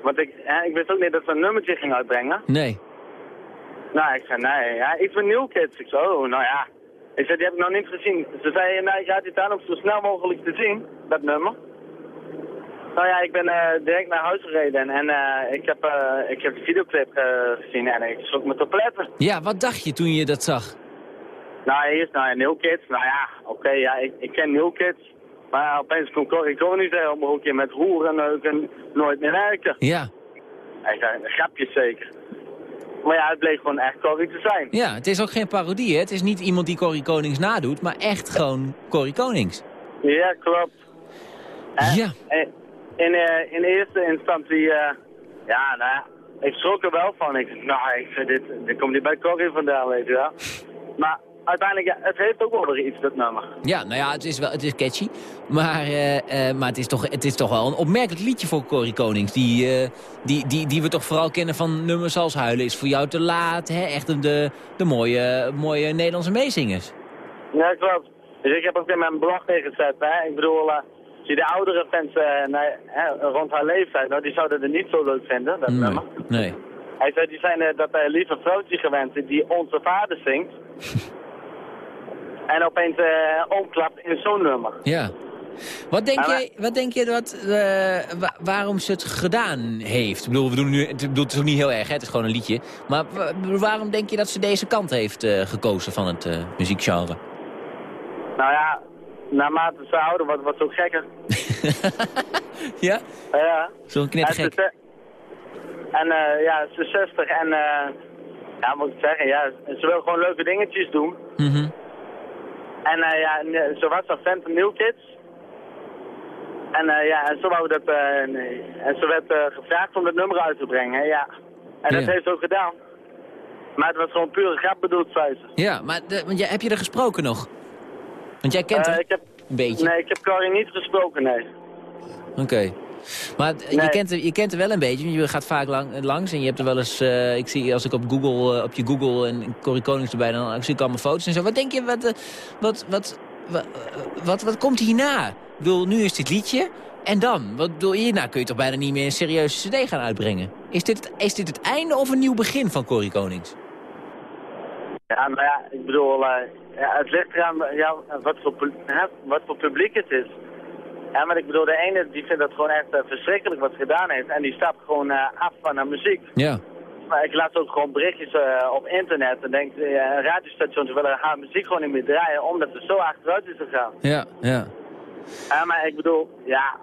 Want ik, hè, ik wist ook niet dat ze een nummertje ging uitbrengen. Nee. Nou, ik zei, nee, ja, iets van New Kids. Ik zei, oh, nou ja. Ik zei, die heb ik nog niet gezien. Ze zei, nou, ik raad het aan om zo snel mogelijk te zien, dat nummer. Nou ja, ik ben eh, direct naar huis gereden en eh, ik, heb, eh, ik heb de videoclip eh, gezien en ik schrok me te pletten. Ja, wat dacht je toen je dat zag? Nou, eerst nou, ja, New Kids. Nou ja, oké, ja, ik, ik ken New Kids. Maar opeens komt Corrie Konings op mijn hoekje met roeren, neuken, nooit meer werken. Ja. Hij zei, een grapje zeker. Maar ja, het bleek gewoon echt Corrie te zijn. Ja, het is ook geen parodie, hè? Het is niet iemand die Corrie Konings nadoet, maar echt gewoon Corrie Konings. Ja, klopt. En- Ja. en In, eh, in eerste instantie, eh, ja, nou ik schrok er wel van. Ik, nou, ik vind dit, dit komt niet bij Corrie vandaan, weet je wel. Maar uiteindelijk, ja, het heeft ook wel weer iets, dat nummer. Ja, nou ja, het is, wel, het is catchy. Maar, eh, eh, maar het, is toch, het is toch wel een opmerkelijk liedje voor Corrie Konings. Die, eh, die, die, die we toch vooral kennen van nummers als Huilen is voor jou te laat. Hè? Echt de, de mooie, mooie Nederlandse meezingers. Ja, klopt. Dus ik heb ook in mijn blog neergezet, hè. Ik bedoel, zie de oudere fans rond haar leeftijd, nou, die zouden het niet zo leuk vinden, dat nummer. Nee. Hij zei, die zijn dat uh, lieve vrouwtje gewend die onze vader zingt. (laughs) en opeens eh, omklapt in zo'n nummer. Ja. Wat denk, jij, wat denk je wat, eh, wa- waarom ze het gedaan heeft? Ik bedoel, we doen nu, het, bedoel, het is ook niet heel erg, hè? het is gewoon een liedje. Maar wa- waarom denk je dat ze deze kant heeft eh, gekozen van het muziekgenre? Nou ja, naarmate ze ouder wordt, wordt ze ook gekker. (laughs) Ja? Ja. Zo'n knettergek. En, en eh, ja, ze is 60 en, ja, moet ik zeggen, ja, ze wil gewoon leuke dingetjes doen. En eh, ja, eh, ze was fan van New Kids. En eh, ja, en ze wou dat, en ze werd gevraagd om dat nummer uit te brengen, ja. En dat Ja. heeft ze ook gedaan. Maar het was gewoon pure grap bedoeld, zei ze. Ja, maar de, want jij, heb je er gesproken nog? Want jij kent haar ik heb, een beetje. Nee, ik heb Corrie niet gesproken, nee. Oké. Maar je, kent, er- je kent er wel een beetje, want je gaat vaak lang, langs en je hebt er wel eens... eh, ik zie als ik op Google, eh, op je Google en Corrie Konings erbij, dan zie ik allemaal foto's en zo. Wat denk je, wat, eh, wat, wat, wat, wat, wat komt hierna? Ik bedoel, nu is dit liedje en dan? Wat bedoel, hierna kun je toch bijna niet meer een serieuze cd gaan uitbrengen? Is dit, is dit het einde of een nieuw begin van Corrie Konings? Ja, nou ja, ik bedoel, ja, het ligt eraan ja, wat, voor, pu- hè, wat voor publiek het is. Ja, maar ik bedoel, de ene die vindt het gewoon echt eh, verschrikkelijk wat ze gedaan heeft. En die stapt gewoon eh, af van haar muziek. Ja. Maar ik laat ook gewoon berichtjes eh, op internet en denk, uh, radiostations willen haar muziek gewoon niet meer draaien omdat ze zo achteruit is gegaan. Ja, ja. Ja, maar ik bedoel, ja,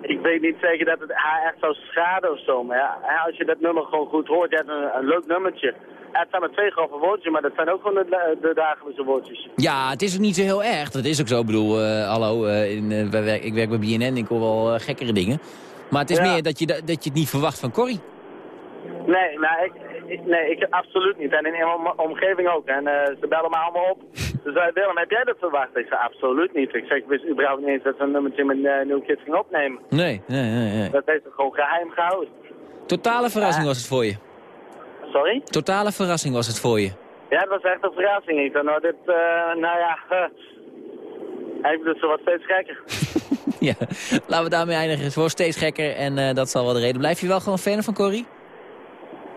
ik weet niet zeker dat het haar echt zou schaden of zo. Maar ja, als je dat nummer gewoon goed hoort, je hebt een, een leuk nummertje. Het zijn maar twee grove woordjes, maar dat zijn ook gewoon de, de dagelijkse woordjes. Ja, het is ook niet zo heel erg. Dat is ook zo. Ik bedoel, eh, hallo, eh, in, eh, wij werk- ik werk bij BNN, ik hoor wel gekkere dingen. Maar het is Ja. meer dat je, da- dat je het niet verwacht van Corrie. Nee, nou, ik, ik- nee, ik absoluut niet. En in mijn om- omgeving ook. En ze bellen me allemaal op. Ze (laughs) zeiden, Willem, heb jij dat verwacht? Ik zei, absoluut niet. Ik zeg, ik wist überhaupt niet eens dat ze een nummertje met uh, New Kids ging opnemen. Nee, nee, nee. nee. Dat heeft ze gewoon geheim gehouden. Totale verrassing was het voor je. Sorry? Totale verrassing was het voor je. Ja, het was echt een verrassing. Ik nou, dit, eh, nou ja, uh, ik bedoel, ze was steeds gekker. (laughs) ja, laten we daarmee eindigen. Het wordt steeds gekker en eh, dat zal wel de reden. Blijf je wel gewoon fan van Corrie?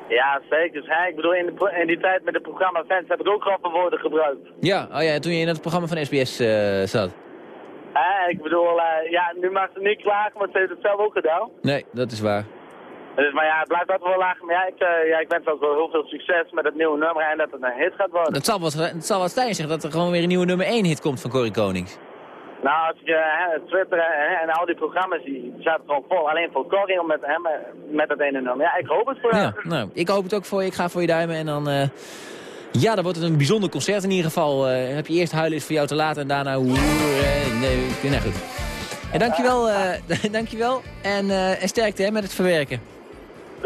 Ja, zeker. Ik bedoel, in, de, in die tijd met het programma Fans heb ik ook grappige woorden gebruikt. Ja, oh ja, toen je in het programma van SBS eh, zat. Eh, ik bedoel, eh, ja, nu mag ze niet klagen, want ze heeft het zelf ook gedaan. Nee, dat is waar. Dus, maar ja, het blijft altijd wel laag. Maar ja, ik, eh, ja, ik wens ook wel heel veel succes met het nieuwe nummer en dat het een hit gaat worden. Het zal, wat, het zal wat zeggen dat er gewoon weer een nieuwe nummer 1 hit komt van Corrie Konings. Nou, als je eh, Twitter en al die programma's die zaten gewoon vol. Alleen voor Corrie met, hem, met dat ene nummer. Ja, ik hoop het voor haar. Ja, nou, ik hoop het ook voor je. Ik ga voor je duimen en dan... eh, ja, dan wordt het een bijzonder concert in ieder geval. Eh, heb je eerst huilen is voor jou te laat en daarna... Eh, nee, nou goed. En dankjewel, eh (laughs) dankjewel. En, en sterkte hè, met het verwerken.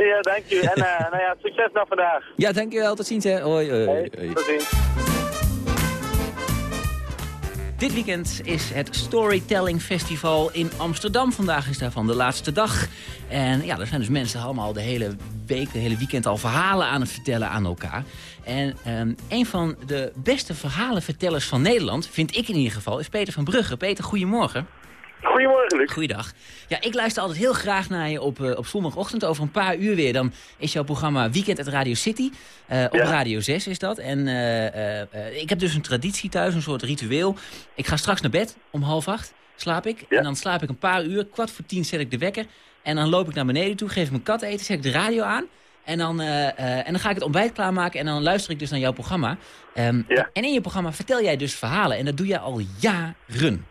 Ja, dank je. En eh, nou ja, succes nog vandaag. Ja, dankjewel. Tot ziens hè. Hoi, hoi, hoi. Tot ziens. Dit weekend is het Storytelling Festival in Amsterdam. Vandaag is daarvan de laatste dag. En ja, er zijn dus mensen allemaal de hele week, de hele weekend al verhalen aan het vertellen aan elkaar. En ehm, een van de beste verhalenvertellers van Nederland, vind ik in ieder geval, is Peter van Brugge. Peter, goedemorgen. Goedemorgen, Luc. Goeiedag. Ja, ik luister altijd heel graag naar je op, eh, op zondagochtend. Over een paar uur weer. Dan is jouw programma Weekend at Radio City. Eh, op Ja. Radio 6 is dat. En eh, ik heb dus een traditie thuis, een soort ritueel. Ik ga straks naar bed om half acht. Slaap ik. En dan slaap ik een paar uur. Kwart voor tien zet ik de wekker. En dan loop ik naar beneden toe. Geef ik mijn kat eten. Zet ik de radio aan. En dan, en dan ga ik het ontbijt klaarmaken. En dan luister ik dus naar jouw programma. Ehm, En in je programma vertel jij dus verhalen. En dat doe jij al jaren.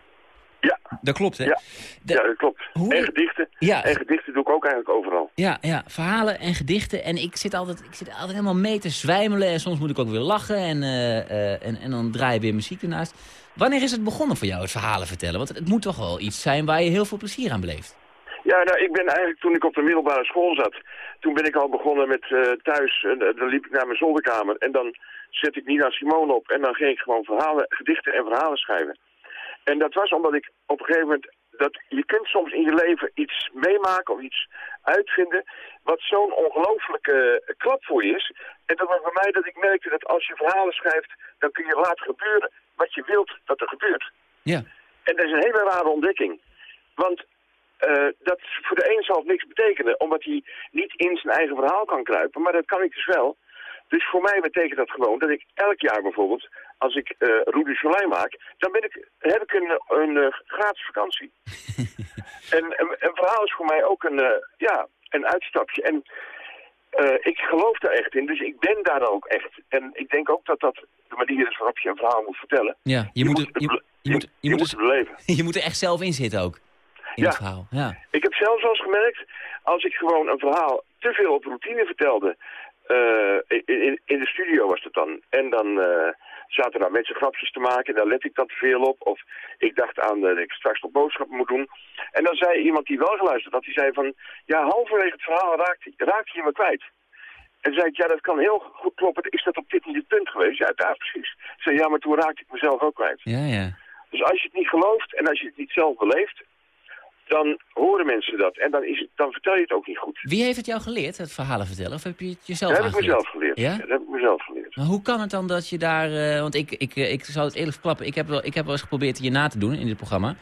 Dat klopt, hè? Ja, De- ja dat klopt. En gedichten. Ja. En gedichten doe ik ook eigenlijk overal. Ja, ja, verhalen en gedichten. En ik zit, altijd, ik zit altijd helemaal mee te zwijmelen. En soms moet ik ook weer lachen. En, eh, eh, en, en dan draai je weer muziek ernaast. Wanneer is het begonnen voor jou, het verhalen vertellen? Want het moet toch wel iets zijn waar je heel veel plezier aan beleeft. Ja, nou, ik ben eigenlijk toen ik op de middelbare school zat, toen ben ik al begonnen met eh, thuis, en, dan liep ik naar mijn zolderkamer en dan zet ik Nina Simone op en dan ging ik gewoon verhalen, gedichten en verhalen schrijven. En dat was omdat ik op een gegeven moment, dat je kunt soms in je leven iets meemaken of iets uitvinden wat zo'n ongelooflijke eh, klap voor je is. En dat was bij mij dat ik merkte dat als je verhalen schrijft, dan kun je laten gebeuren wat je wilt dat er gebeurt. Ja. En dat is een hele rare ontdekking. Want eh, dat voor de een zal het niks betekenen, omdat hij niet in zijn eigen verhaal kan kruipen. Maar dat kan ik dus wel. Dus voor mij betekent dat gewoon dat ik elk jaar bijvoorbeeld, als ik eh Rudy Soleil maak, dan ben ik, heb ik een, een eh, gratis vakantie. (laughs) en een, een verhaal is voor mij ook een, eh, ja, een uitstapje. En ik geloof daar echt in, dus ik ben daar ook echt. En ik denk ook dat dat de manier is waarop je een verhaal moet vertellen. Ja, je, moet, je, je, moet, je, je moet, het beleven. (laughs) je moet er echt zelf in zitten ook. In Ja. het verhaal. Ja. Ik heb zelfs wel eens gemerkt, als ik gewoon een verhaal te veel op routine vertelde, in, in, in de studio was het dan, en dan eh, zaten daar mensen grapjes te maken en daar let ik dan te veel op, of ik dacht aan eh, dat ik straks nog boodschappen moet doen. En dan zei iemand die wel geluisterd had, die zei van, ja, halverwege het verhaal raakte, raakte je me kwijt. En zei ik, ja, dat kan heel goed kloppen. Is dat op dit en dit punt geweest? Ja, daar precies. Ik zei, ja, maar toen raakte ik mezelf ook kwijt. Ja, ja. Dus als je het niet gelooft en als je het niet zelf beleeft, dan horen mensen dat. En dan, is het, dan vertel je het ook niet goed. Wie heeft het jou geleerd, het verhalen vertellen? Of heb je het jezelf dat heb ik mezelf geleerd. Ja? dat heb ik mezelf geleerd. Maar hoe kan het dan dat je daar... eh, want ik, ik, eh, ik zou het eerlijk verklappen. Ik heb, wel, ik heb wel eens geprobeerd je na te doen in dit programma.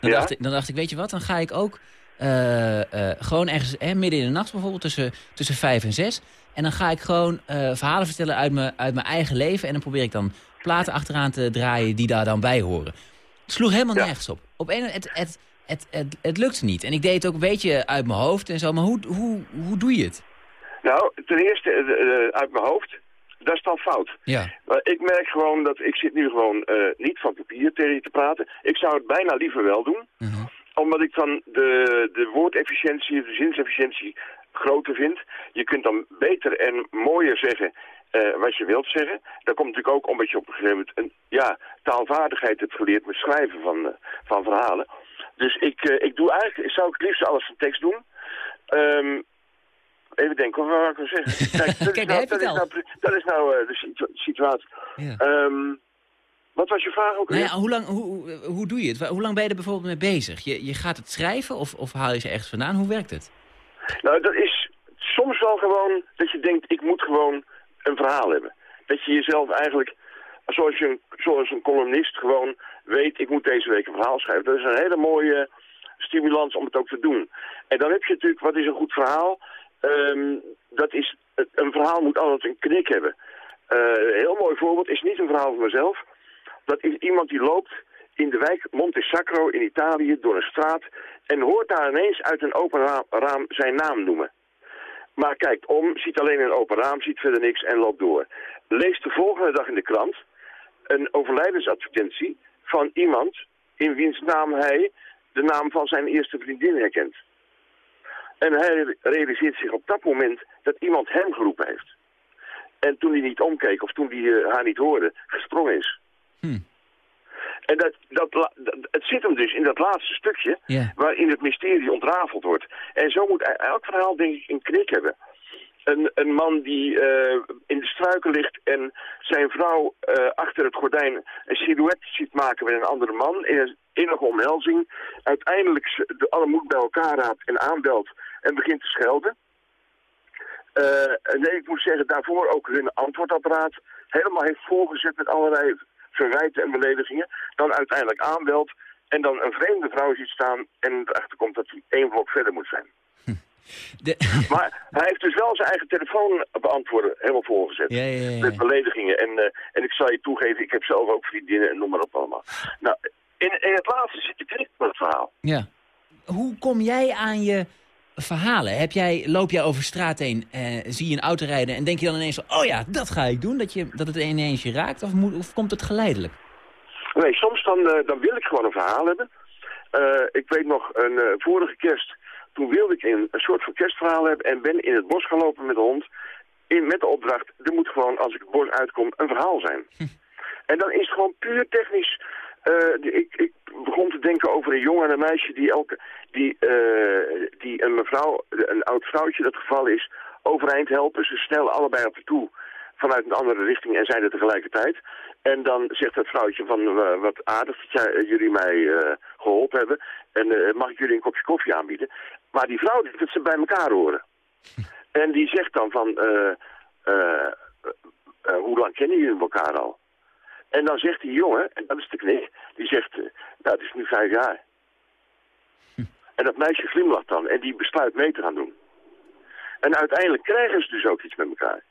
Dan, Ja? dacht, ik, dan dacht ik, weet je wat, dan ga ik ook eh, gewoon ergens hè, midden in de nacht bijvoorbeeld tussen, tussen vijf en zes. En dan ga ik gewoon verhalen vertellen uit mijn, uit mijn eigen leven. En dan probeer ik dan platen achteraan te draaien die daar dan bij horen. Het sloeg helemaal nergens op. op een, het, het, het, het, het lukte niet. En ik deed het ook een beetje uit mijn hoofd en zo. Maar hoe, hoe, hoe doe je het? Nou, ten eerste eh, eh, uit mijn hoofd, dat is dan fout. Ja. Maar ik merk gewoon dat ik zit nu gewoon eh, niet van papier tegen je te praten. Ik zou het bijna liever wel doen. Omdat ik dan de, de woordefficiëntie, de zinsefficiëntie groter vind. Je kunt dan beter en mooier zeggen wat je wilt zeggen. Dat komt natuurlijk ook omdat je op een gegeven moment een ja, taalvaardigheid hebt geleerd met schrijven van, van verhalen. Dus ik, eh, ik doe eigenlijk, zou ik het liefst alles in tekst doen. Ehm, even denken, wat wou ik nou zeggen? (laughs) Kijk, dat, is nou, dat, is nou, dat is nou eh, de situ- situatie. Ehm, wat was je vraag ook Nou ja, hoe, lang, hoe, hoe- hoe doe je het? Hoe lang ben je er bijvoorbeeld mee bezig? Je, je gaat het schrijven of, of haal je ze ergens vandaan? Hoe werkt het? Nou, dat is soms wel gewoon dat je denkt, ik moet gewoon een verhaal hebben. Dat je jezelf eigenlijk, zoals, je, een- columnist gewoon weet, ik moet deze week een verhaal schrijven. Dat is een hele mooie stimulans om het ook te doen. En dan heb je natuurlijk, wat is een goed verhaal? Ehm, dat is, een verhaal moet altijd een knik hebben. Eh, een heel mooi voorbeeld is niet een verhaal van mezelf. Dat is iemand die loopt in de wijk Monte Sacro in Italië door een straat en hoort daar ineens uit een open raam, raam zijn naam noemen. Maar kijkt om, ziet alleen een open raam, ziet verder niks en loopt door. Leest de volgende dag in de krant een overlijdensadvertentie van iemand in wiens naam hij de naam van zijn eerste vriendin herkent. En hij realiseert zich op dat moment dat iemand hem geroepen heeft. En toen hij niet omkeek of toen hij eh, haar niet hoorde, gesprongen is. En dat, dat, het zit hem dus in dat laatste stukje waarin het mysterie ontrafeld wordt. En zo moet e- elk verhaal denk ik een knik hebben. Een, een man die eh, in de struiken ligt en zijn vrouw eh, achter het gordijn een silhouet ziet maken met een andere man in een innige omhelzing. Uiteindelijk de alle moed bij elkaar raadt en aanbelt en begint te schelden. Eh, nee, ik moet zeggen, daarvoor ook hun antwoordapparaat helemaal heeft volgezet met allerlei verwijten en beledigingen. Dan uiteindelijk aanbelt en dan een vreemde vrouw ziet staan en erachter komt dat hij één blok verder moet zijn. (laughs) Maar hij heeft dus wel zijn eigen telefoon beantwoorden helemaal volgezet. Ja, ja, ja. Met beledigingen. En, eh, en ik zal je toegeven, ik heb zelf ook vriendinnen en noem maar op allemaal. Nou, in, in het laatste zit de knik van het verhaal. Ja. Hoe kom jij aan je verhalen? Heb jij, loop jij over straat heen, eh, zie je een auto rijden... en denk je dan ineens oh ja, dat ga ik doen? Dat, je, dat het ineens je raakt? Of, moet, of komt het geleidelijk? Nee, soms dan, eh, dan wil ik gewoon een verhaal hebben. Eh, ik weet nog, een vorige kerst, toen wilde ik een, een soort van kerstverhaal hebben... en ben in het bos gaan lopen met de hond. In, met de opdracht, er moet gewoon, als ik het bos uitkom, een verhaal zijn. En dan is het gewoon puur technisch... eh, ik, ik begon te denken over een jongen en een meisje die, elke, die, eh, die een mevrouw, een oud vrouwtje dat gevallen is, overeind helpen. Ze snellen allebei op haar toe vanuit een andere richting en zijn er tegelijkertijd. En dan zegt het vrouwtje van eh, wat aardig dat jij, jullie mij eh, geholpen hebben. En mag ik jullie een kopje koffie aanbieden? Maar die vrouw denkt dat ze bij elkaar horen. (laughs) En die zegt dan van, eh, eh, eh, hoe lang kennen jullie elkaar al? En dan zegt die jongen, en dat is de knik, die zegt, eh, nou het is nu vijf jaar. En dat meisje glimlacht dan en die besluit mee te gaan doen. En uiteindelijk krijgen ze dus ook iets met elkaar.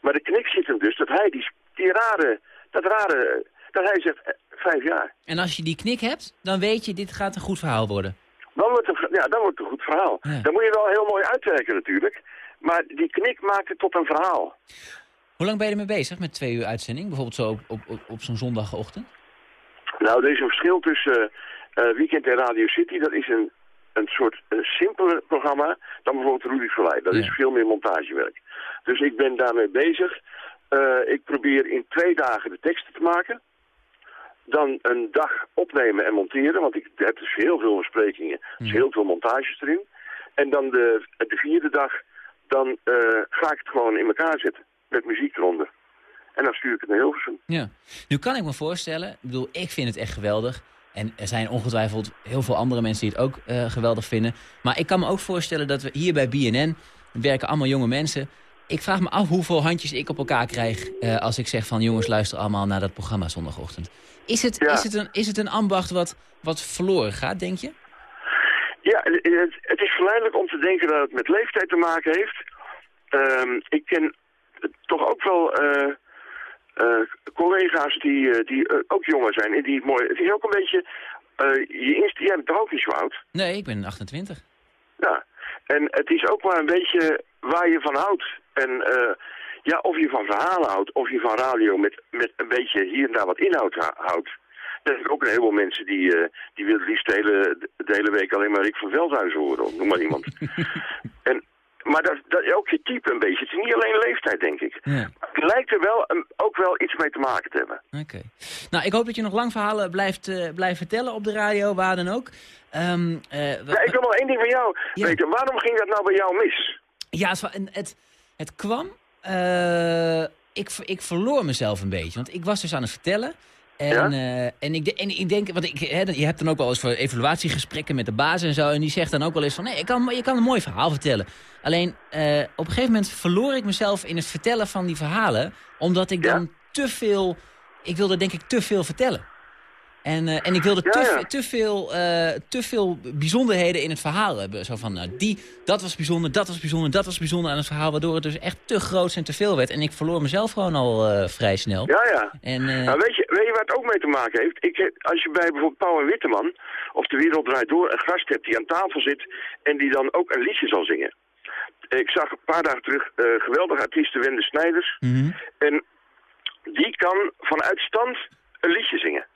Maar de knik zit hem dus dat hij die, die rare, dat rare, dat hij zegt vijf jaar. En als je die knik hebt, dan weet je, dit gaat een goed verhaal worden. Dan wordt het, een- ja, dan wordt het een goed verhaal. Dan moet je wel heel mooi uitwerken natuurlijk. Maar die knik maakt het tot een verhaal. Hoe lang ben je ermee bezig met twee uur uitzending? Bijvoorbeeld zo op, op, op, op zo'n zondagochtend? Nou, er is een verschil tussen eh, eh, Weekend en Radio City. Dat is een, een soort een simpeler programma dan bijvoorbeeld Rudy Verleid. Dat is veel meer montagewerk. Dus ik ben daarmee bezig. Eh, ik probeer in twee dagen de teksten te maken. Dan een dag opnemen en monteren, want ik heb dus heel veel besprekingen. Dus heel veel montages erin. En dan de, de vierde dag, dan eh, ga ik het gewoon in elkaar zetten. Met muziek eronder. En dan stuur ik het naar Hilversum. Ja. Nu kan ik me voorstellen, ik bedoel, ik vind het echt geweldig. En er zijn ongetwijfeld heel veel andere mensen die het ook eh, geweldig vinden. Maar ik kan me ook voorstellen dat we hier bij BNN, we werken allemaal jonge mensen. Ik vraag me af hoeveel handjes ik op elkaar krijg eh, als ik zeg van jongens luister allemaal naar dat programma zondagochtend. Is het, is het, een, is het een ambacht wat, wat verloren gaat, denk je? Ja, het, het- het is verleidelijk om te denken dat het met leeftijd te maken heeft. Ehm, ik ken toch ook wel eh, eh, collega's die, eh, die eh, ook jonger zijn en die het mooi... Het is ook een beetje... eh, je inst jij bent toch ook niet zo oud? Nee, ik ben 28. Ja. En het is ook maar een beetje waar je van houdt. En eh, ja, of je van verhalen houdt, of je van radio met, met een beetje hier en daar wat inhoud houdt. Er zijn ook een heleboel mensen die, eh, die willen liefst de hele, de hele week alleen maar Rick van Veldhuizen horen, of noem maar iemand. (laughs) en, maar dat, dat ook je type een beetje. Het is niet alleen leeftijd, denk ik. Ja. Het lijkt er wel een, ook wel iets mee te maken te hebben. Oké. Nou, ik hoop dat je nog lang verhalen blijft, eh, blijft vertellen op de radio, waar dan ook. Ehm, Ja, ik wil nog één ding van jou weten. Waarom ging dat nou bij jou mis? Ja, het, het, kwam... eh, ik, ik verloor mezelf een beetje. Want ik was dus aan het vertellen. En, eh, en, ik, en ik denk, want ik, hè, je hebt dan ook wel eens voor evaluatiegesprekken met de baas en zo. En die zegt dan ook wel eens van, nee, je kan, je kan een mooi verhaal vertellen. Alleen, eh, op een gegeven moment verloor ik mezelf in het vertellen van die verhalen. Omdat ik dan te veel, ik wilde denk ik te veel vertellen. En, eh, en ik wilde te, ja. te, veel, eh, te veel bijzonderheden in het verhaal hebben. Zo van, nou, die, dat was bijzonder, dat was bijzonder, dat was bijzonder aan het verhaal. Waardoor het dus echt te groot en te veel werd. En ik verloor mezelf gewoon al eh, vrij snel. Ja, ja. En, Nou, weet, je, weet je waar het ook mee te maken heeft? Ik, als je bij bijvoorbeeld Pauw en Witteman of De Wereld Draait Door een gast hebt die aan tafel zit en die dan ook een liedje zal zingen. Ik zag een paar dagen terug geweldige artiesten Wende Snijders. En die kan vanuit stand een liedje zingen.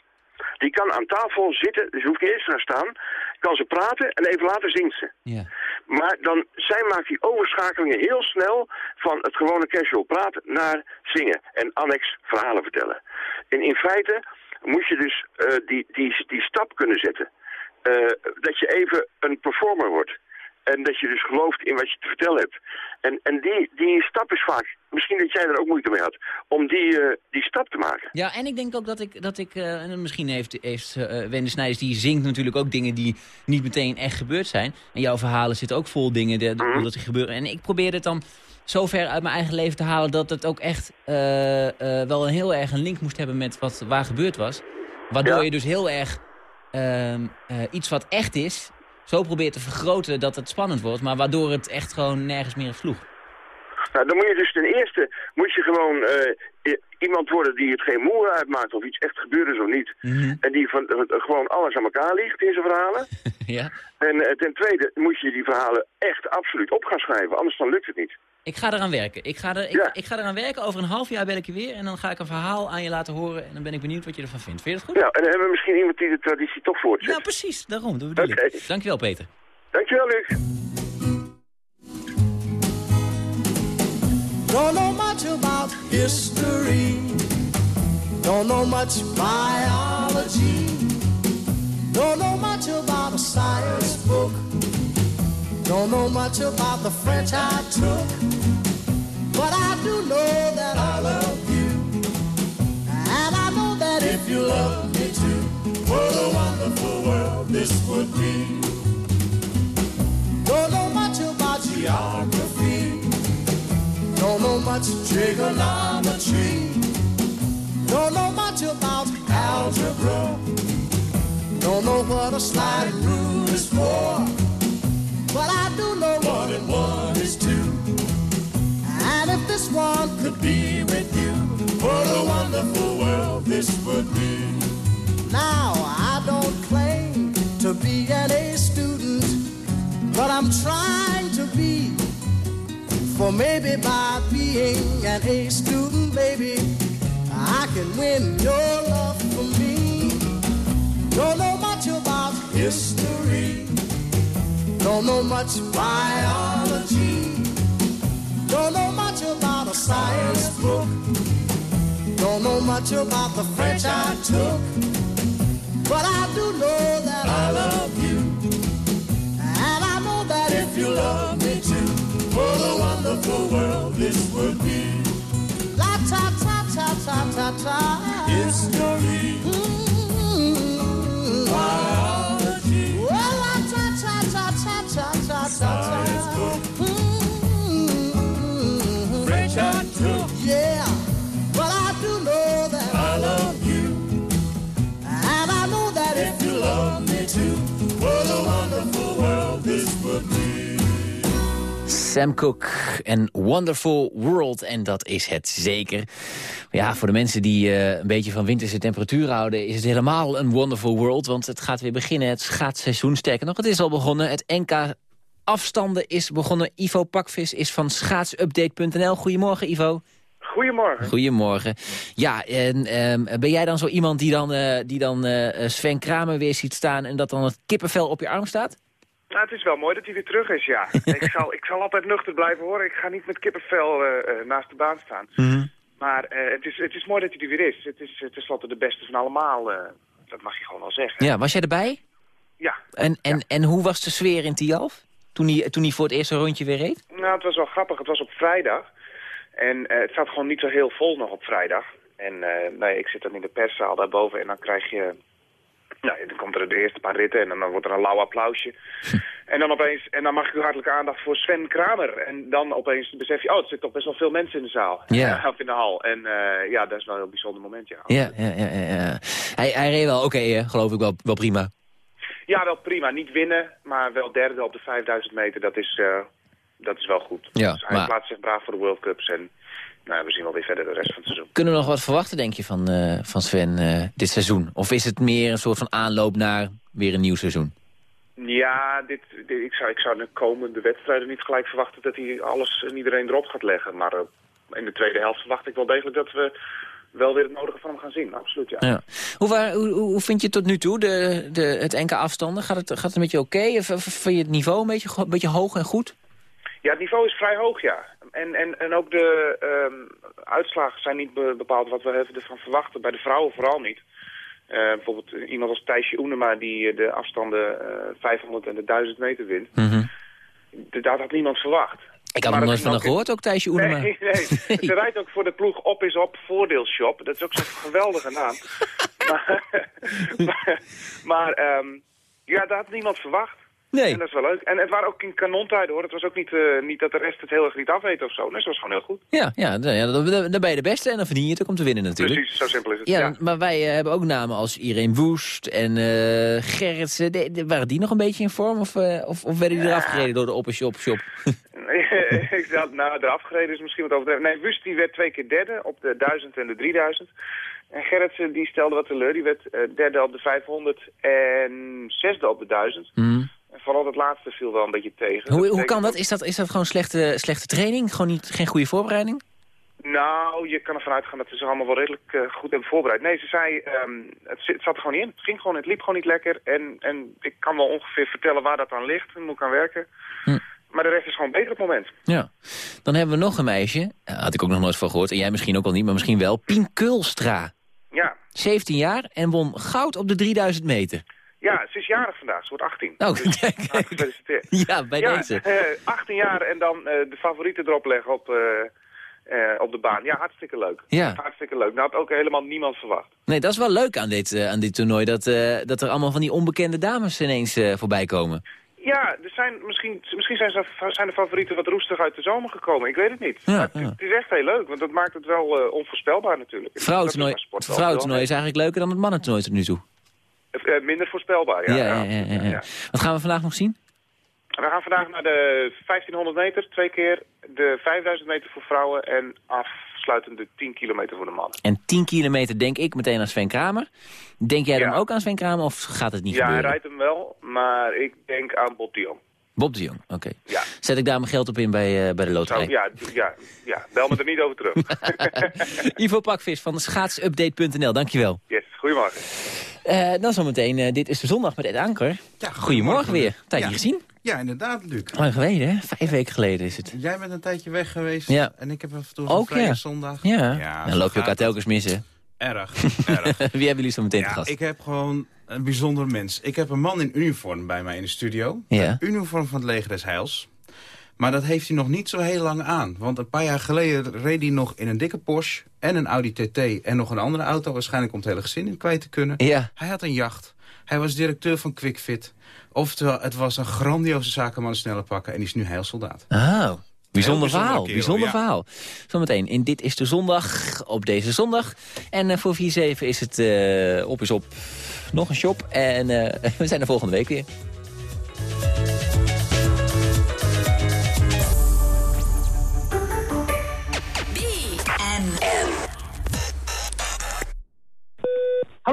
Die kan aan tafel zitten, dus hoeft niet eens te gaan staan. Kan ze praten en even later zingt ze. Ja. Maar dan, zij maakt die overschakelingen heel snel van het gewone casual praten naar zingen. En annex verhalen vertellen. En in feite moet je dus eh, die, die, die stap kunnen zetten. Eh, dat je even een performer wordt. En dat je dus gelooft in wat je te vertellen hebt. En, en die, die stap is vaak, misschien dat jij er ook moeite mee had, om die, eh, die stap te maken. Ja, en ik denk ook dat ik, dat ik eh, en misschien heeft, heeft Wende Snijders, die zingt natuurlijk ook dingen die niet meteen echt gebeurd zijn. En jouw verhalen zitten ook vol dingen de, de- dat er gebeuren. En ik probeer het dan zo ver uit mijn eigen leven te halen dat het ook echt wel een heel erg een link moest hebben met wat waar gebeurd was. Waardoor Ja. je dus heel erg ehm, eh, iets wat echt is, zo probeert te vergroten dat het spannend wordt. Maar waardoor het echt gewoon nergens meer sloeg. Nou, dan moet je dus ten eerste moet je gewoon eh, iemand worden die het geen moer uitmaakt of iets echt gebeurd is of niet. En die van, gewoon alles aan elkaar ligt in zijn verhalen. (laughs) ja. En eh, ten tweede moet je die verhalen echt absoluut op gaan schrijven, anders dan lukt het niet. Ik ga eraan werken. Ik ga, er, ik, ik ga eraan werken. Over een half jaar ben ik er weer. En dan ga ik een verhaal aan je laten horen. En dan ben ik benieuwd wat je ervan vindt. Vind je dat goed? Ja, en dan hebben we misschien iemand die de traditie toch voortzet. Ja, precies. Daarom. Dat bedoel ik. Dankjewel, Peter. Dankjewel, Luc. Don't know much about history. Don't know much biology. Don't know much about a science book. Don't know much about the French I took. But I do know that I love you. And I know that if you love me too, what a wonderful world this would be. Don't know much about geography. Don't know much trigonometry. Don't know much about algebra. Don't know what a slide rule is for. But I do know one and one is two. This one could be with you, what a wonderful world this would be. Now, I don't claim to be an A student, but I'm trying to be. For maybe by being an A student, baby, I can win your love for me. Don't know much about history. Don't know much biology. Science book. Don't know much about the French I took. But I do know that I love you. And I know that if you love me too, what a wonderful world this would be. La ta ta ta ta ta ta. History. Mm. Sam Cooke en Wonderful World. En dat is het zeker. Maar ja, voor de mensen die eh, een beetje van winterse temperatuur houden... is het helemaal een Wonderful World. Want het gaat weer beginnen, het schaatsseizoen. Sterker nog, het is al begonnen. Het NK afstanden is begonnen. Ivo Pakvis is van schaatsupdate.nl. Goedemorgen, Ivo. Goedemorgen. Goedemorgen. Ja, en ehm, ben jij dan zo iemand die dan, eh, die dan eh, Sven Kramer weer ziet staan... en dat dan het kippenvel op je arm staat? Nou, het is wel mooi dat hij weer terug is, ja. (laughs) ik, zal, ik zal altijd nuchter blijven hoor. Ik ga niet met kippenvel eh, eh, naast de baan staan. Maar eh, het, is, het is mooi dat hij er weer is. Het is tenslotte de beste van allemaal. dat mag je gewoon wel zeggen. Ja, was jij erbij? Ja. En, en, en hoe was de sfeer in Tialf? Toen hij, toen hij voor het eerste rondje weer reed? Nou, het was wel grappig. Het was op vrijdag. En het staat gewoon niet zo heel vol nog op vrijdag. En nee, ik zit dan in de perszaal daarboven en dan krijg je... Nou, dan komt er de eerste paar ritten en dan wordt er een lauw applausje. En dan opeens, en dan mag ik u hartelijke aandacht voor Sven Kramer. En dan opeens besef je, oh, er zitten toch best wel veel mensen in de zaal. Ja. (laughs) of in de hal. En eh, ja, dat is wel een heel bijzonder moment, ja. Ja, ja, ja. Hij, hij reed wel oké, hè, geloof ik, wel, wel prima. Ja, wel prima. Niet winnen, maar wel derde op de 5000 meter. Dat is, eh, dat is wel goed. Ja, dus hij maar- plaatst zich braaf voor de World Cups. En nou, we zien wel weer verder de rest van het seizoen. Kunnen we nog wat verwachten, denk je, van, eh, van Sven eh, dit seizoen? Of is het meer een soort van aanloop naar weer een nieuw seizoen? Ja, dit, dit- ik, zou, ik zou de komende wedstrijden niet gelijk verwachten dat hij alles en iedereen erop gaat leggen. Maar eh, in de tweede helft verwacht ik wel degelijk dat we wel weer het nodige van hem gaan zien. Absoluut, ja. Ja. Hoe, wa- hoe, hoe vind je het tot nu toe, de, de, het NK afstanden? Gaat het, gaat het een beetje oké? Vind je het niveau een beetje, een beetje hoog en goed? Ja, het niveau is vrij hoog, ja. En, en, en ook de ehm, uitslagen zijn niet be- bepaald wat we ervan verwachten. Bij de vrouwen vooral niet. Eh, bijvoorbeeld iemand als Thijsje Oenema die eh, de afstanden eh 500 en de 1000 meter wint. D- Dat had niemand verwacht. Ik had nog nooit van gehoord, ook Thijsje Oenema. Nee, nee. (laughs) Ze rijdt ook voor de ploeg Op is Op voordeelshop. Dat is ook zo'n geweldige naam. (laughs) maar maar, (laughs) maar ehm, ja, dat had niemand verwacht. Nee. En dat is wel leuk. En het waren ook in kanontijden hoor. Het was ook niet, eh, niet dat de rest het heel erg niet afweet of zo. Nee, het was gewoon heel goed. Ja, ja, dan, ja, dan, ben je de beste en dan verdien je het ook om te winnen natuurlijk. Precies, zo simpel is het. Ja, Ja, maar wij eh, hebben ook namen als Irene Woest en eh Gerritsen. De- de- waren die nog een beetje in vorm of, of, of werden die eraf gereden door de Op Shop Shop? (laughs) ik dacht, nou, eraf gereden is misschien wat overdreven. Nee, Wust die werd twee keer derde op de 1000 en de 3000. En Gerritsen die stelde wat teleur. Die werd derde op de 500 en zesde op de 1000. En vooral dat laatste viel wel een beetje tegen. Hoe, hoe kan dat? Is dat, is dat gewoon slechte, slechte training? Gewoon niet, geen goede voorbereiding? Nou, je kan ervan uitgaan dat ze zich allemaal wel redelijk eh, goed hebben voorbereid. Nee, ze zei, ehm, het, zat er gewoon niet in. Het ging gewoon, het liep gewoon niet lekker. En, en ik kan wel ongeveer vertellen waar dat aan ligt en moet ik aan werken. Maar de rest is gewoon beter op het moment. Ja. Dan hebben we nog een meisje, eh, had ik ook nog nooit van gehoord. En jij misschien ook al niet, maar misschien wel. Pien Kulstra. Ja, 17 jaar en won goud op de 3000 meter. Ja ze is jarig vandaag. Ze wordt 18. Oh, Dus, (laughs) kijk, gefeliciteerd. Ja, bij ja, deze. eh, 18 jaar en dan eh, de favorieten erop leggen op, eh, eh, op de baan. Ja, hartstikke leuk. Ja. Hartstikke leuk. Nou had ook helemaal niemand verwacht. Nee, dat is wel leuk aan dit, eh, aan dit toernooi. Dat, eh, dat er allemaal van die onbekende dames ineens eh, voorbij komen. Ja, er zijn, misschien, misschien zijn, ze, zijn de favorieten wat roestig uit de zomer gekomen. Ik weet het niet. Maar het, het is echt heel leuk, want dat maakt het wel eh, onvoorspelbaar natuurlijk. Vrouwentoernooi is eigenlijk leuker dan het mannentoernooi tot nu toe. Veel. Eh, minder voorspelbaar, ja. ja, ja. ja, ja, ja. Wat gaan we vandaag nog zien? We gaan vandaag naar de 1500 meter, twee keer de 5000 meter voor vrouwen en afsluitend de 10 kilometer voor de mannen. En 10 kilometer denk ik meteen aan Sven Kramer. Denk jij dan ook aan Sven Kramer of gaat het niet ja, hij gebeuren? rijdt hem wel, maar ik denk aan Bob de Jong. Bob de Jong, oké. Ja. Zet ik daar mijn geld op in bij, eh, bij de loterij. ja, ja, ja, bel me er niet over terug. (laughs) Ivo Pakvis van schaatsupdate.nl, dankjewel. yes, goedemorgen. Eh, dan zometeen, eh, dit is de zondag met Ed Anker. Ja, Goedemorgen weer. Tijd Ja. gezien? Ja, inderdaad, Luc. Lang geleden, hè? Vijf weken geleden is het. Jij bent een tijdje weg geweest. Ja. En ik heb af en toe Ook, een vrije ja. zondag. Ja, dan zo loop je elkaar telkens missen. Erg, (laughs) erg. Wie hebben jullie zo meteen te Ja, gast? ik heb gewoon een bijzonder mens. Ik heb een man in uniform bij mij in de studio. Ja. Een uniform van het leger des Heils. Maar dat heeft hij nog niet zo heel lang aan. Want een paar jaar geleden reed hij nog in een dikke Porsche... en een Audi TT en nog een andere auto... waarschijnlijk om het hele gezin in kwijt te kunnen. Ja. Hij had een jacht. Hij was directeur van QuickFit. Oftewel, het was een grandioze zakenman snelle pakken... en die is nu heilsoldaat. Oh, bijzonder verhaal. kerel, bijzonder ja. verhaal. Zometeen in Dit is de Zondag, op deze zondag. En eh, voor 4-7 is het eh, op is op nog een shop. En eh, (laughs) we zijn er volgende week weer.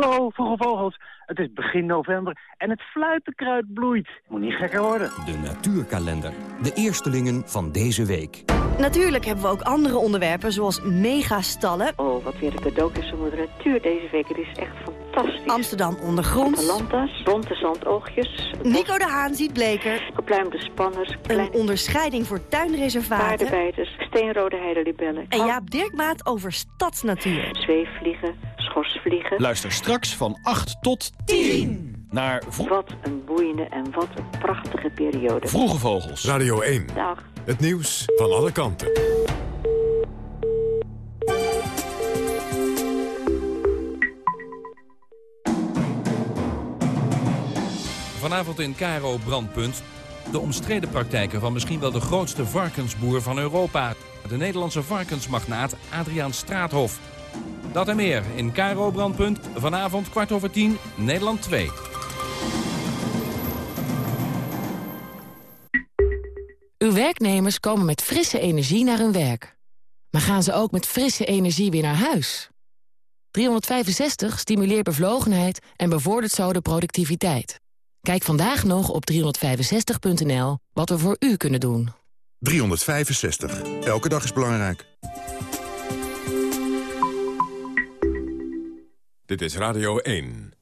Hallo, vroege vogels. Het is begin november en het fluitenkruid bloeit. Moet niet gekker worden. De natuurkalender. De eerstelingen van deze week. Natuurlijk hebben we ook andere onderwerpen, zoals megastallen. Oh, wat weer een cadeau is voor de natuur deze week. Het is echt fantastisch. Amsterdam ondergronds. Atalanta's, bonte zandoogjes. Nico de Haan ziet bleker. Gepluimde spanners. Een onderscheiding voor tuinreservaten. Paardenbijters, steenrode heidelibellen. En Jaap Dirkmaat over stadsnatuur. Zweefvliegen, schorsvliegen. Luister straks van 8 tot 10 naar Wat een boeiende en wat een prachtige periode. Vroege Vogels. Radio 1. Dag. Het nieuws van alle kanten. Vanavond in Cairo Brandpunt. De omstreden praktijken van misschien wel de grootste varkensboer van Europa. De Nederlandse varkensmagnaat Adriaan Straathof. Dat en meer in Cairo Brandpunt. Vanavond kwart over tien, Nederland 2. Uw werknemers komen met frisse energie naar hun werk. Maar gaan ze ook met frisse energie weer naar huis? 365 stimuleert bevlogenheid en bevordert zo de productiviteit. Kijk vandaag nog op 365.nl wat we voor u kunnen doen. 365. Elke dag is belangrijk. Dit is Radio 1.